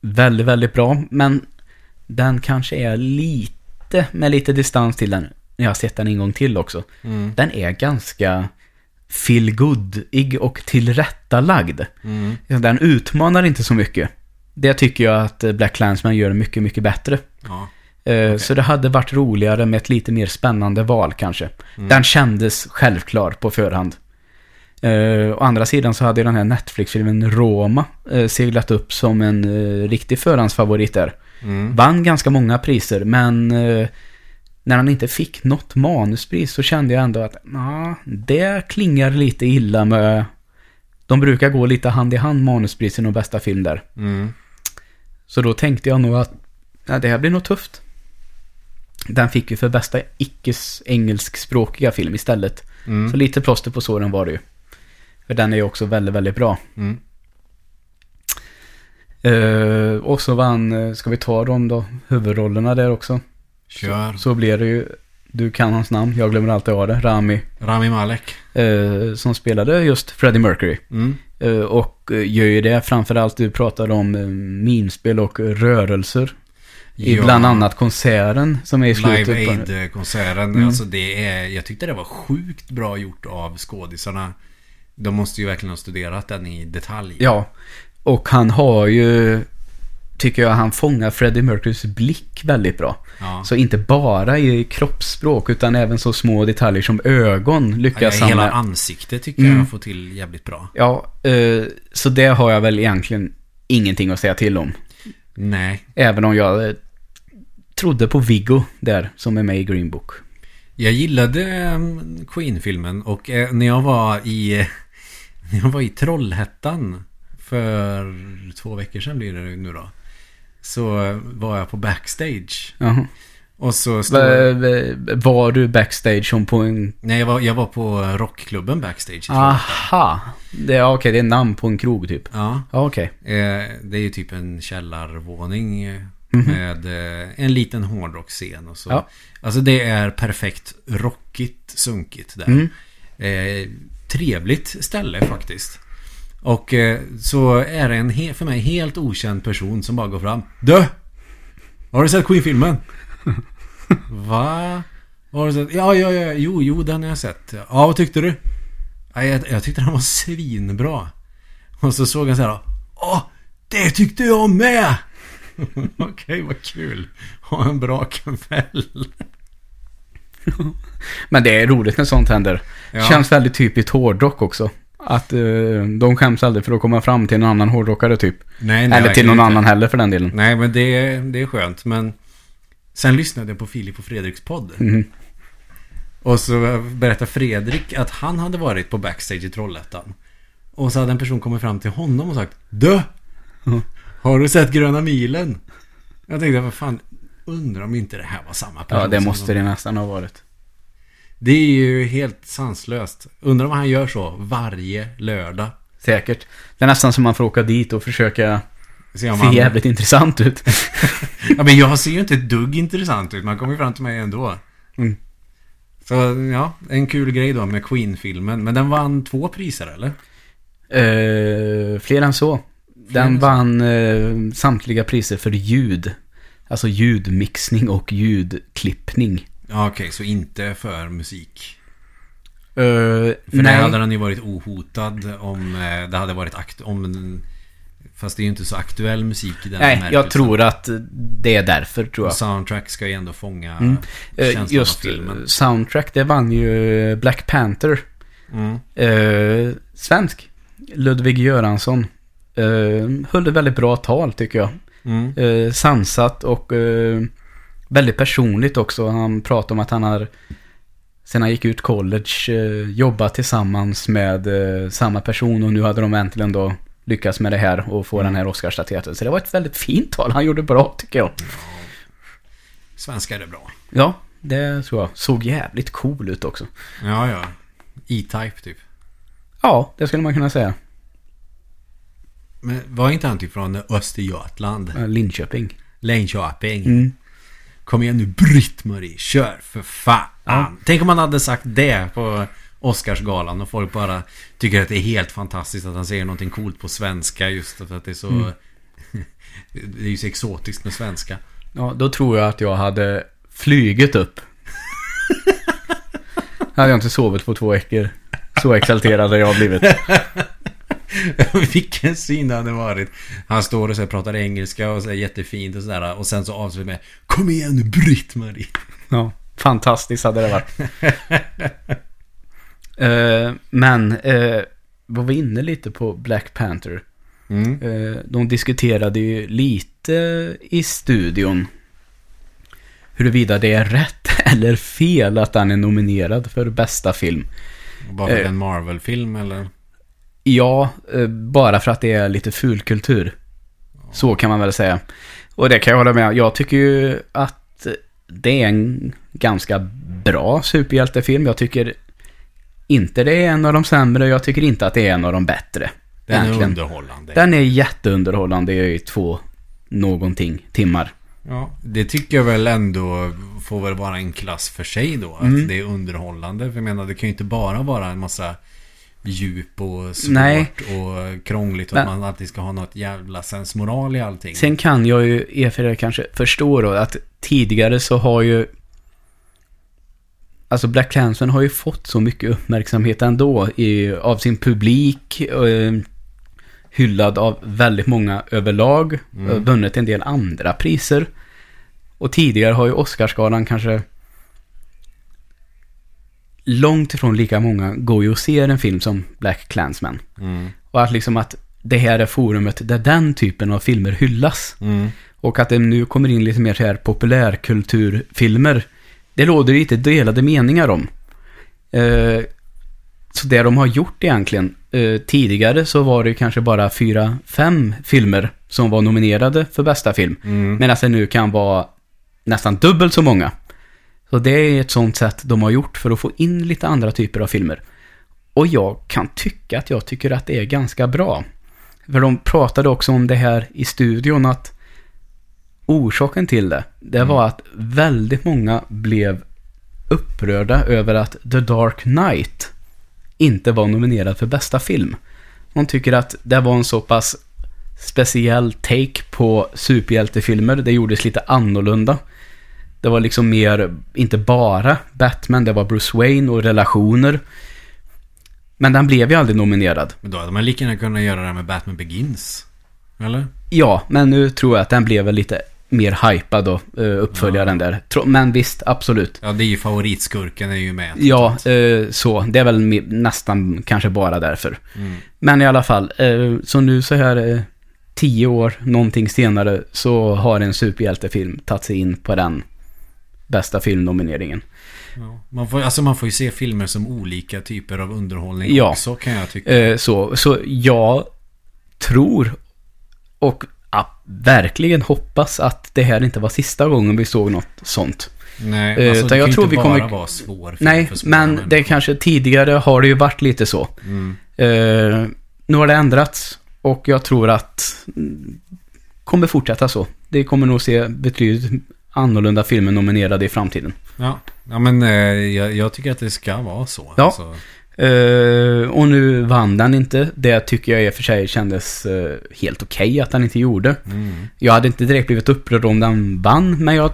väldigt, väldigt bra. Men den kanske är lite, med lite distans till den, jag har sett den en gång till också. Mm. Den är ganska feel good och tillrättalagd. Mm. Den utmanar inte så mycket. Det tycker jag att Black Clansman gör mycket, mycket bättre. Ja. Eh, Så det hade varit roligare med ett lite mer spännande val kanske. Mm. Den kändes självklar på förhand. Uh, å andra sidan så hade den här Netflix-filmen Roma eh, seglat upp som en eh, riktig förhandsfavorit där. Mm. Vann ganska många priser, men eh, när han inte fick något manuspris så kände jag ändå att nah, det klingar lite illa med... De brukar gå lite hand i hand, manusprisen och bästa film där. Mm. Så då tänkte jag nog att ja, det här blir nog tufft. Den fick ju för bästa icke-engelskspråkiga film istället. Mm. Så lite plåster på såren var det ju. För den är ju också väldigt, väldigt bra. Mm. Uh, och så vann, eh, ska vi ta dem då, huvudrollerna där också. Kör. Så blev det ju Du kan hans namn, jag glömmer alltid av det. Rami. Rami Malek. Eh, som spelade just Freddie Mercury. Mm. Eh, och gör ju det framförallt, du pratade om minspel och rörelser. I Ja. bland annat konserten som är i slutet. Live Aid-konserten. Mm. Alltså det är, jag tyckte det var sjukt bra gjort av skådisarna. De måste ju verkligen ha studerat den i detalj. Ja, och han har ju, tycker jag, han fångar Freddie Mercurys blick väldigt bra. Ja. Så inte bara i kroppsspråk utan även så små detaljer som ögon Ja, lyckas hela han med. ansiktet tycker Mm. jag får till jävligt bra. Ja, eh, så det har jag väl egentligen ingenting att säga till om. Nej. Även om jag eh, trodde på Viggo där, som är med i Green Book. Jag gillade ehm, Queen-filmen och eh, när jag var i när jag var i Trollhättan för två veckor sedan blir det nu då. Så var jag på backstage. Jaha. Och så stod... Va- va- Var du backstage som på en... Nej, jag var, jag var på rockklubben backstage. Aha! Det, okej, det är namn på en krog typ. Ja. Okej. Eh, det är ju typ en källarvåning eh, Mhm. med eh, en liten hårdrocksscen och så. Ja. Alltså det är perfekt rockigt, sunkigt där. Mm. Eh, trevligt ställe faktiskt. Och eh, så är det en he- för mig helt okänd person som bara går fram. Du! Har du sett Queen-filmen? Va? Har du sett? Ja, ja, ja. Jo, jo, den har jag sett. Ja, vad tyckte du? Ja, jag, jag tyckte den var svinbra. Och så såg jag så här. Åh, det tyckte jag med! Okej, vad kul. Ha en bra kväll. Men det är roligt när sånt händer. Ja. Känns väldigt typiskt hårdrock också. Att eh, de skäms aldrig för att komma fram till en annan hårdrockare typ. Nej, Eller till någon inte. annan heller för den delen. Nej, men det, det är skönt. Men sen lyssnade jag på Filip och Fredriks podd. Mhm. Och så berättade Fredrik att han hade varit på backstage i Trollhättan. Och så hade en person kommit fram till honom och sagt Du! Har du sett Gröna milen? Jag tänkte, vad fan, undrar om inte det här var samma person. Ja, det måste de- det nästan ha varit. Det är ju helt sanslöst. Undrar om han gör så varje lördag. Säkert. Det är nästan som man får åka dit och försöka Se om se jävligt intressant ut. Ja, men jag ser ju inte ett dugg intressant ut. Man kommer ju fram till mig ändå. Mm. Så ja, en kul grej då med Queen-filmen. Men den vann två priser eller? Eh, fler än så. Den så. vann eh, samtliga priser för ljud. Alltså ljudmixning och ljudklippning. Ja, okej, så inte för musik. Uh, För nej, där hade den ju varit ohotad om eh, det hade varit akt om Fast det är ju inte så aktuell musik i den nej jag bemärkelsen. tror att det är därför tror jag. Och soundtrack ska ju ändå fånga Mm. Eh, känslan just av filmen. soundtrack, det vann ju Black Panther. Mm. Eh, svensk. Ludvig Göransson. Eh, höll ett väldigt bra tal tycker jag. Mm. Eh, sansat och eh, väldigt personligt också. Han pratade om att han har sen han gick ut college eh, jobbat tillsammans med eh, samma person och nu hade de äntligen då lyckats med det här och få den här Oscarsstatyetten. Så det var ett väldigt fint tal. Han gjorde bra tycker jag. Svenska är det bra. Ja, det tror jag. Såg jävligt cool ut också. Ja, ja. E-Type typ. Ja, det skulle man kunna säga. Men var inte han typ från Östergötland? Linköping. Linköping. Mm. Kom igen nu Britt-Marie, kör för fan. Ja. Tänk om man hade sagt det på Oscarsgalan och folk bara tycker att det är helt fantastiskt att han säger någonting coolt på svenska just för att det är så... Mm. det är ju så exotiskt med svenska. Ja, då tror jag att jag hade flygit upp. hade jag inte sovit på två veckor. Så exalterad har jag blivit. Vilken syn det hade varit. Han står och så pratar engelska och så jättefint och sådär. Och sen så avslutar med Kom igen nu Britt-Marie. Ja, fantastiskt hade det varit. Eh, men, uh, var vi inne lite på Black Panther? Mm. Eh, de diskuterade ju lite i studion huruvida det är rätt eller fel att han är nominerad för bästa film. Bara för en Marvel-film eller? Ja, eh, bara för att det är lite fulkultur. Så kan man väl säga. Och det kan jag hålla med Jag tycker ju att det är en ganska bra superhjältefilm. Jag tycker inte det är en av de sämre. Jag tycker inte att det är en av de bättre. Den är Egentligen. underhållande. Den är jätteunderhållande i två någonting timmar. Ja, det tycker jag väl ändå får väl vara en klass för sig då. Att Mm. det är underhållande. För jag menar, det kan ju inte bara vara en massa djup och svårt Nej. och krångligt. Och att man alltid ska ha något jävla sensmoral i allting. Sen kan jag ju, er kanske förstå då, att tidigare så har ju... Alltså Black Clansman har ju fått så mycket uppmärksamhet ändå i, av sin publik. Eh, hyllad av väldigt många överlag. Mm. Vunnit en del andra priser. Och tidigare har ju Oscarsgalan kanske... Långt ifrån lika många går ju och ser en film som Black Clansman. Mm. Och att liksom att det här är forumet där den typen av filmer hyllas. Mm. Och att det nu kommer in lite mer så här populärkulturfilmer. Det råder lite delade meningar om. Eh, så det de har gjort egentligen. Eh, tidigare så var det kanske bara fyra, fem filmer som var nominerade för bästa film. Mm. Medan det nu kan vara nästan dubbelt så många. Så det är ett sånt sätt de har gjort för att få in lite andra typer av filmer. Och jag kan tycka att jag tycker att det är ganska bra. För de pratade också om det här i studion att orsaken till det, det var att väldigt många blev upprörda över att The Dark Knight inte var nominerad för bästa film. De tycker att det var en så pass speciell take på superhjältefilmer. Det gjordes lite annorlunda. Det var liksom mer, inte bara Batman, det var Bruce Wayne och relationer. Men den blev ju aldrig nominerad. Men då hade man lika gärna kunnat göra det med Batman Begins. Eller? Ja, men nu tror jag att den blev väl lite mer hypad då, eh, uppföljaren där. Tro- Men visst, absolut. Ja, det är ju favoritskurken är ju med. Ja, eh, så. Det är väl nästan kanske bara därför. Mm. Men i alla fall, eh, så nu så här tio år, någonting senare, så har en superhjältefilm tagit sig in på den bästa filmnomineringen. Ja. Man, får, alltså man får ju se filmer som olika typer av underhållning Ja. också kan jag tycka. Eh, så, så jag tror och ja, verkligen hoppas att det här inte var sista gången vi såg något sånt. Nej, eh, alltså, utan det jag kan tror inte vi bara kommer- vara svår film Nej, för men människor. det kanske tidigare har det ju varit lite så. Mm. Eh, nu har det ändrats och jag tror att mm, kommer fortsätta så. Det kommer nog se betydligt annorlunda filmer nominerade i framtiden. Ja. ja, men eh, jag, jag tycker att det ska vara så. Ja. Alltså, Eh, och nu vann den inte. Det tycker jag i och för sig kändes eh, helt okej att den inte gjorde. mm. Jag hade inte direkt blivit upprörd om den vann, men jag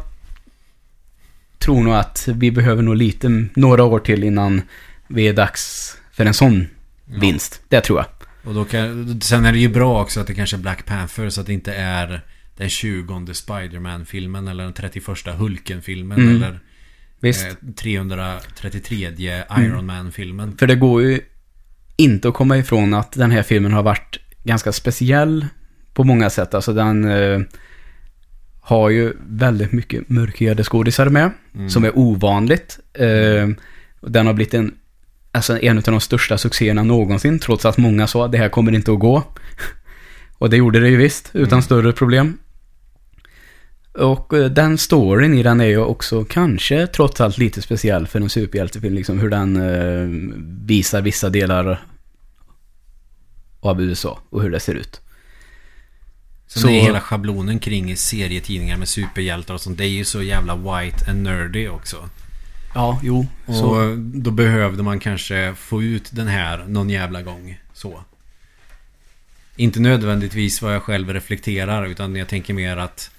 tror nog att vi behöver nog lite, några år till innan vi är dags för en sån Ja. vinst. Det tror jag. Och då kan, sen är det ju bra också att det kanske är Black Panther så att det inte är den 20 Spider-Man-filmen eller den 31 Hulken-filmen Mm. eller Visst. eh, 333 Mm. Iron Man-filmen. För det går ju inte att komma ifrån att den här filmen har varit ganska speciell på många sätt. Alltså den eh, har ju väldigt mycket mörkhyade skådisar med, Mm. som är ovanligt. Eh, den har blivit en, alltså en av de största succéerna någonsin, trots att många sa att det här kommer inte att gå. och det gjorde det ju visst, utan Mm. större problem. Och eh, den storyn i den är ju också kanske trots allt lite speciell för en superhjältefilm. Liksom hur den eh, visar vissa delar av USA och hur det ser ut. Sen Så- är hela schablonen kring serietidningar med superhjältar och sånt. Det är ju så jävla white and nerdy också. Ja, jo. Och Så, då behövde man kanske få ut den här någon jävla gång. Så. Inte nödvändigtvis vad jag själv reflekterar utan jag tänker mer att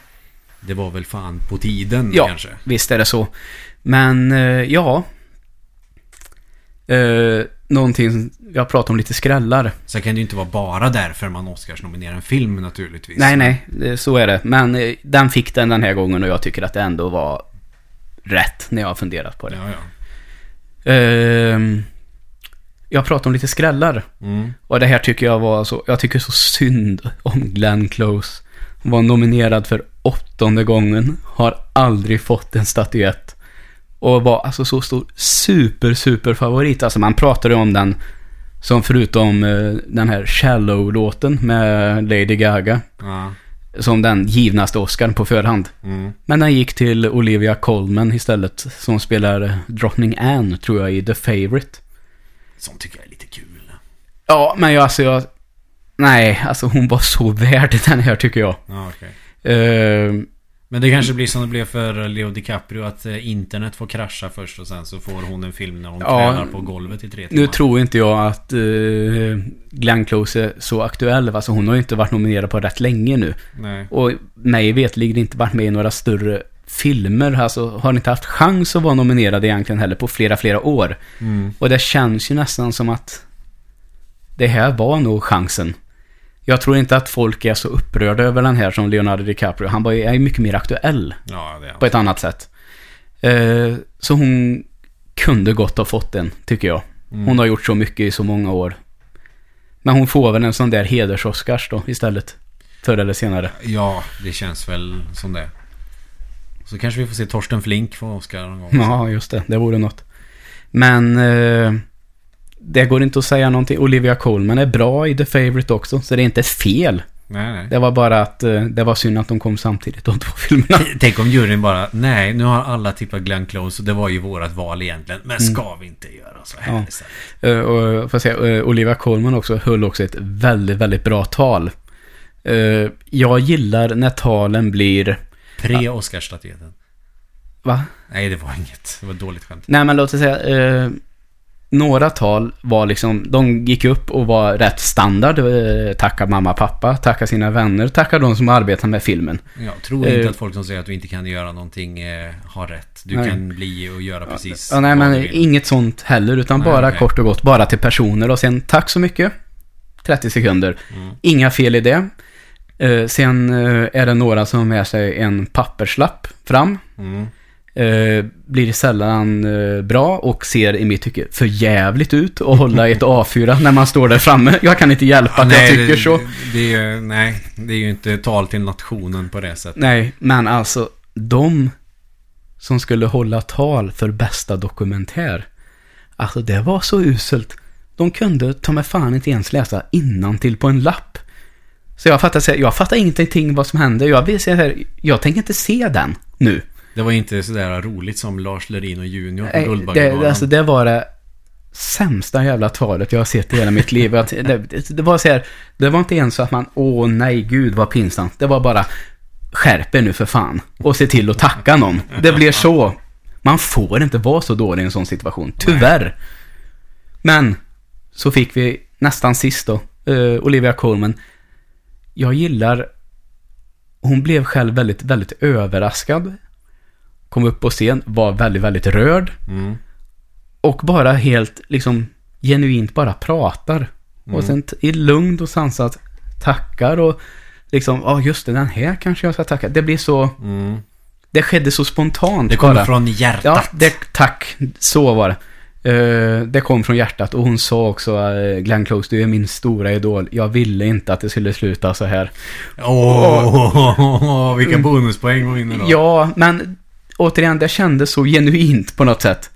det var väl fan på tiden Ja. kanske. visst är det så. Men eh, ja. Eh, någonting, jag pratar om lite skrällar. Sen kan det ju inte vara bara därför man Oscars nominerar en film naturligtvis. Nej, nej, så är det. Men eh, den fick den den här gången och jag tycker att det ändå var rätt när jag har funderat på det. Ja, ja. Ehm, jag pratar om lite skrällar. Mm. Och det här tycker jag var så, jag tycker så synd om Glenn Close. Hon var nominerad för åttonde gången, har aldrig fått en statyett. Och var alltså så stor super, super favorit. Alltså man pratade om den som förutom eh, den här Shallow-låten med Lady Gaga. Ja. Som den givnaste Oscar på förhand. Mm. Men den gick till Olivia Colman istället. Som spelar drottning Anne tror jag i The Favourite. Sånt tycker jag är lite kul. Ja, men jag, alltså jag... Nej, alltså hon var så värd den här tycker jag. Ja, okej. Eh, Men det kanske blir som det blev för Leo DiCaprio att eh, internet får krascha först och sen så får hon en film när hon Ja. tränar på golvet i tre timmar. Nu tror inte jag att uh, Glenn Close är så aktuell. Alltså hon har ju inte varit nominerad på rätt länge nu. Nej. Och mig vetligen inte varit med i några större filmer. Alltså har inte haft chans att vara nominerad egentligen heller på flera, flera år. Mm. Och det känns ju nästan som att det här var nog chansen. Jag tror inte att folk är så upprörda över den här som Leonardo DiCaprio. Han var ju- är mycket mer aktuell Ja, på ett annat sätt. Eh, så hon kunde gott ha fått den, tycker jag. Mm. Hon har gjort så mycket i så många år. Men hon får väl en sån där heders-Oscars då istället. Förr eller senare. Ja, det känns väl som det. Så kanske vi får se Torsten Flink få Oscar någon gång. Ja, just det. Det vore något. Men eh, det går inte att säga någonting. Olivia Colman är bra i The Favourite också, så det är inte fel. Nej, nej. Det var bara att eh, det var synd att de kom samtidigt, de två filmerna. Tänk om juryn bara, nej, nu har alla tippat Glenn Close och det var ju vårat val egentligen. Men ska vi inte göra så här Ja. istället? Eh, och får jag säga, eh, Olivia Colman också höll också ett väldigt, väldigt bra tal. Eh, jag gillar när talen blir... Pre-Oscarsstatyetten. Va? Nej, det var inget. Det var ett dåligt skämt. Nej, men låt oss säga... Några tal var liksom... De gick upp och var rätt standard. Eh, tacka mamma och pappa, tacka sina vänner, tacka de som arbetar med filmen. Jag tror inte att folk som säger att du inte kan göra någonting eh, har rätt. Du Nej. kan bli och göra precis Ja, nej, men du vill. inget sånt heller, utan Nej, bara okej. kort och gott, bara till personer och sen tack så mycket. 30 sekunder. Mm. Inga fel i det. Eh, sen eh, är det några som har med sig en papperslapp fram. Mm. Eh, blir sällan eh, bra och ser i mitt tycke för jävligt ut och hålla ett A4 när man står där framme. Jag kan inte hjälpa att jag tycker det, så. Det är, ju- nej, det är ju inte tal till nationen på det sättet. Nej, men alltså de som skulle hålla tal för bästa dokumentär. Alltså det var så uselt. De kunde ta mig fan inte ens läsa till på en lapp. Så jag fattar, jag fattar ingenting vad som hände. Jag vill säga här, jag tänker inte se den nu. Det var inte sådär roligt som Lars Lerino Junior på Nej, Guldbaggegalan. det, alltså det var det sämsta jävla talet jag har sett i hela mitt liv. Det, det, var så här, det var inte ens så att man, åh nej gud vad pinsamt. Det var bara, skärp er nu för fan. Och se till att tacka någon. Det blir så. Man får inte vara så dålig i en sån situation, tyvärr. Men, så fick vi nästan sist då, eh, Olivia Colman. Jag gillar, hon blev själv väldigt, väldigt överraskad. Kom upp på scen, var väldigt, väldigt rörd. Mm. Och bara helt liksom genuint bara pratar. Och sen i lugn och sansat tackar och liksom, ja just det, den här kanske jag ska tacka. Det blir så, Mm. det skedde så spontant Det kommer bara. från hjärtat. Ja, det, tack. Så var det. Eh, det kom från hjärtat och hon sa också, uh, Glenn Close, du är min stora idol. Jag ville inte att det skulle sluta så här. Åh, vilka bonuspoäng hon vinner då. Ja, men återigen, det kändes så genuint på något sätt.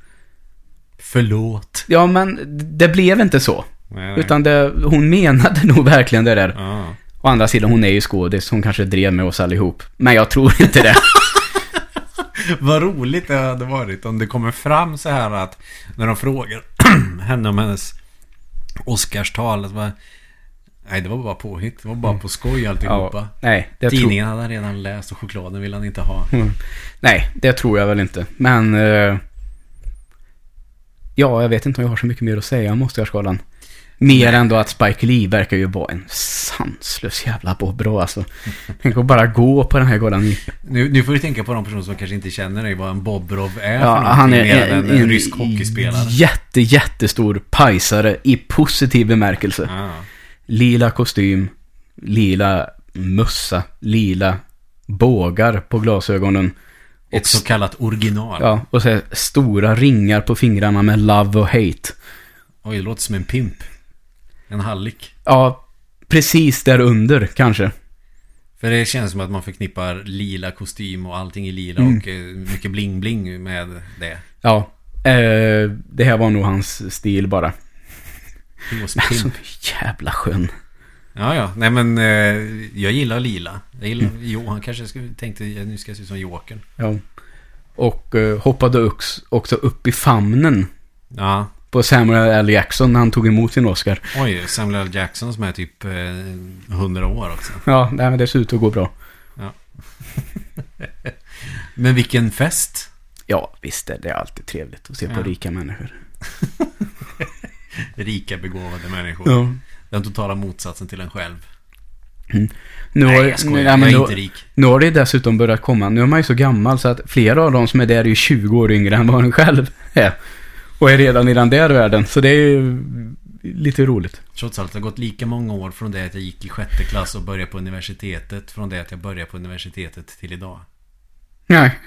Förlåt. Ja, men det blev inte så. Nej, nej. Utan det, hon menade nog verkligen det där. Ja. Å andra sidan, hon är ju skådis. Hon kanske drev med oss allihop. Men jag tror inte det. Vad roligt det hade varit om det kommer fram så här att när de frågar henne om hennes Oscarstal. Så bara, nej, det var bara påhitt. Det var bara på skoj alltihopa. ja, nej, det Tidningen hade han redan läst och chokladen vill han inte ha. Mm. nej, det tror jag väl inte. Men... eh, ja, jag vet inte om jag har så mycket mer att säga om Oscarsgalan. Mer än då att Spike Lee verkar ju vara en sanslös jävla bobro alltså. Tänk att bara gå på den här galan. Nu, nu får du tänka på de personer som kanske inte känner dig vad en Bobrov är Ja, för han är en, än en, rysk hockeyspelare. jätte, jättestor pajsare i positiv bemärkelse. Ja. Lila kostym, lila mössa, lila bågar på glasögonen. Ett så kallat original. Ja, och så stora ringar på fingrarna med love och hate. Oj, det låter som en pimp. En hallick. Ja, precis där under kanske. För det känns som att man förknippar lila kostym och allting i lila Mm. och eh, mycket bling-bling med det. Ja, eh, det här var nog hans stil bara. Men så pimp. jävla skön. Ja, ja. Nej, men eh, jag gillar lila. Jag gillar, Jo, han kanske skulle, tänkte att nu ska jag se ut som Jokern. Ja. Och eh, hoppade också, också upp i famnen Ja. på Samuel L. Jackson när han tog emot sin Oscar. Oj, Samuel L. Jackson som är typ eh, 100 år också. Ja, nej, men det ser ut att gå bra. Ja. Men vilken fest. Ja, visst är det alltid trevligt att se på Ja. rika människor. Rika begåvade människor. Ja. Den totala motsatsen till en själv. Nu Nej, har, jag skojar. ja, men jag är nu, inte rik. nu har det dessutom börjat komma. Nu är man ju så gammal så att flera av de som är där är ju 20 år yngre än vad en själv är. Och är redan i den där världen. Så det är ju lite roligt. Trots allt, det har gått lika många år från det att jag gick i sjätte klass och började på universitetet. Från det att jag började på universitetet till idag. Nej.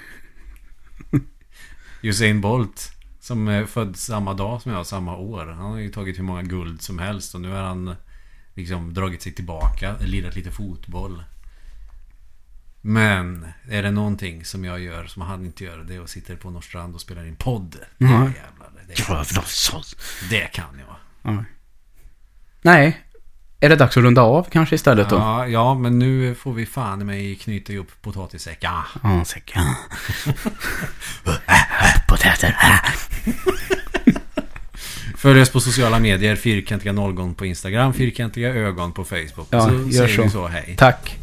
Usain Bolt. Som är född samma dag som jag, samma år. Han har ju tagit hur många guld som helst. Och nu har han liksom dragit sig tillbaka. Lirat lite fotboll. Men är det någonting som jag gör som han inte gör. Det är att sitta på någon strand och spela in podd. Det Ja. jävlar. Det, Jävla sås. det kan jag. Ja. Nej. Är det dags att runda av kanske istället då? Ja, ja, men nu får vi fan i mig knyta ihop potatissäckar. Ja, säkert. Potäter. Följ oss på sociala medier. Fyrkantiga nollgång på Instagram. Fyrkantiga ögon på Facebook. Ja, så gör säger så. vi så hej. Tack.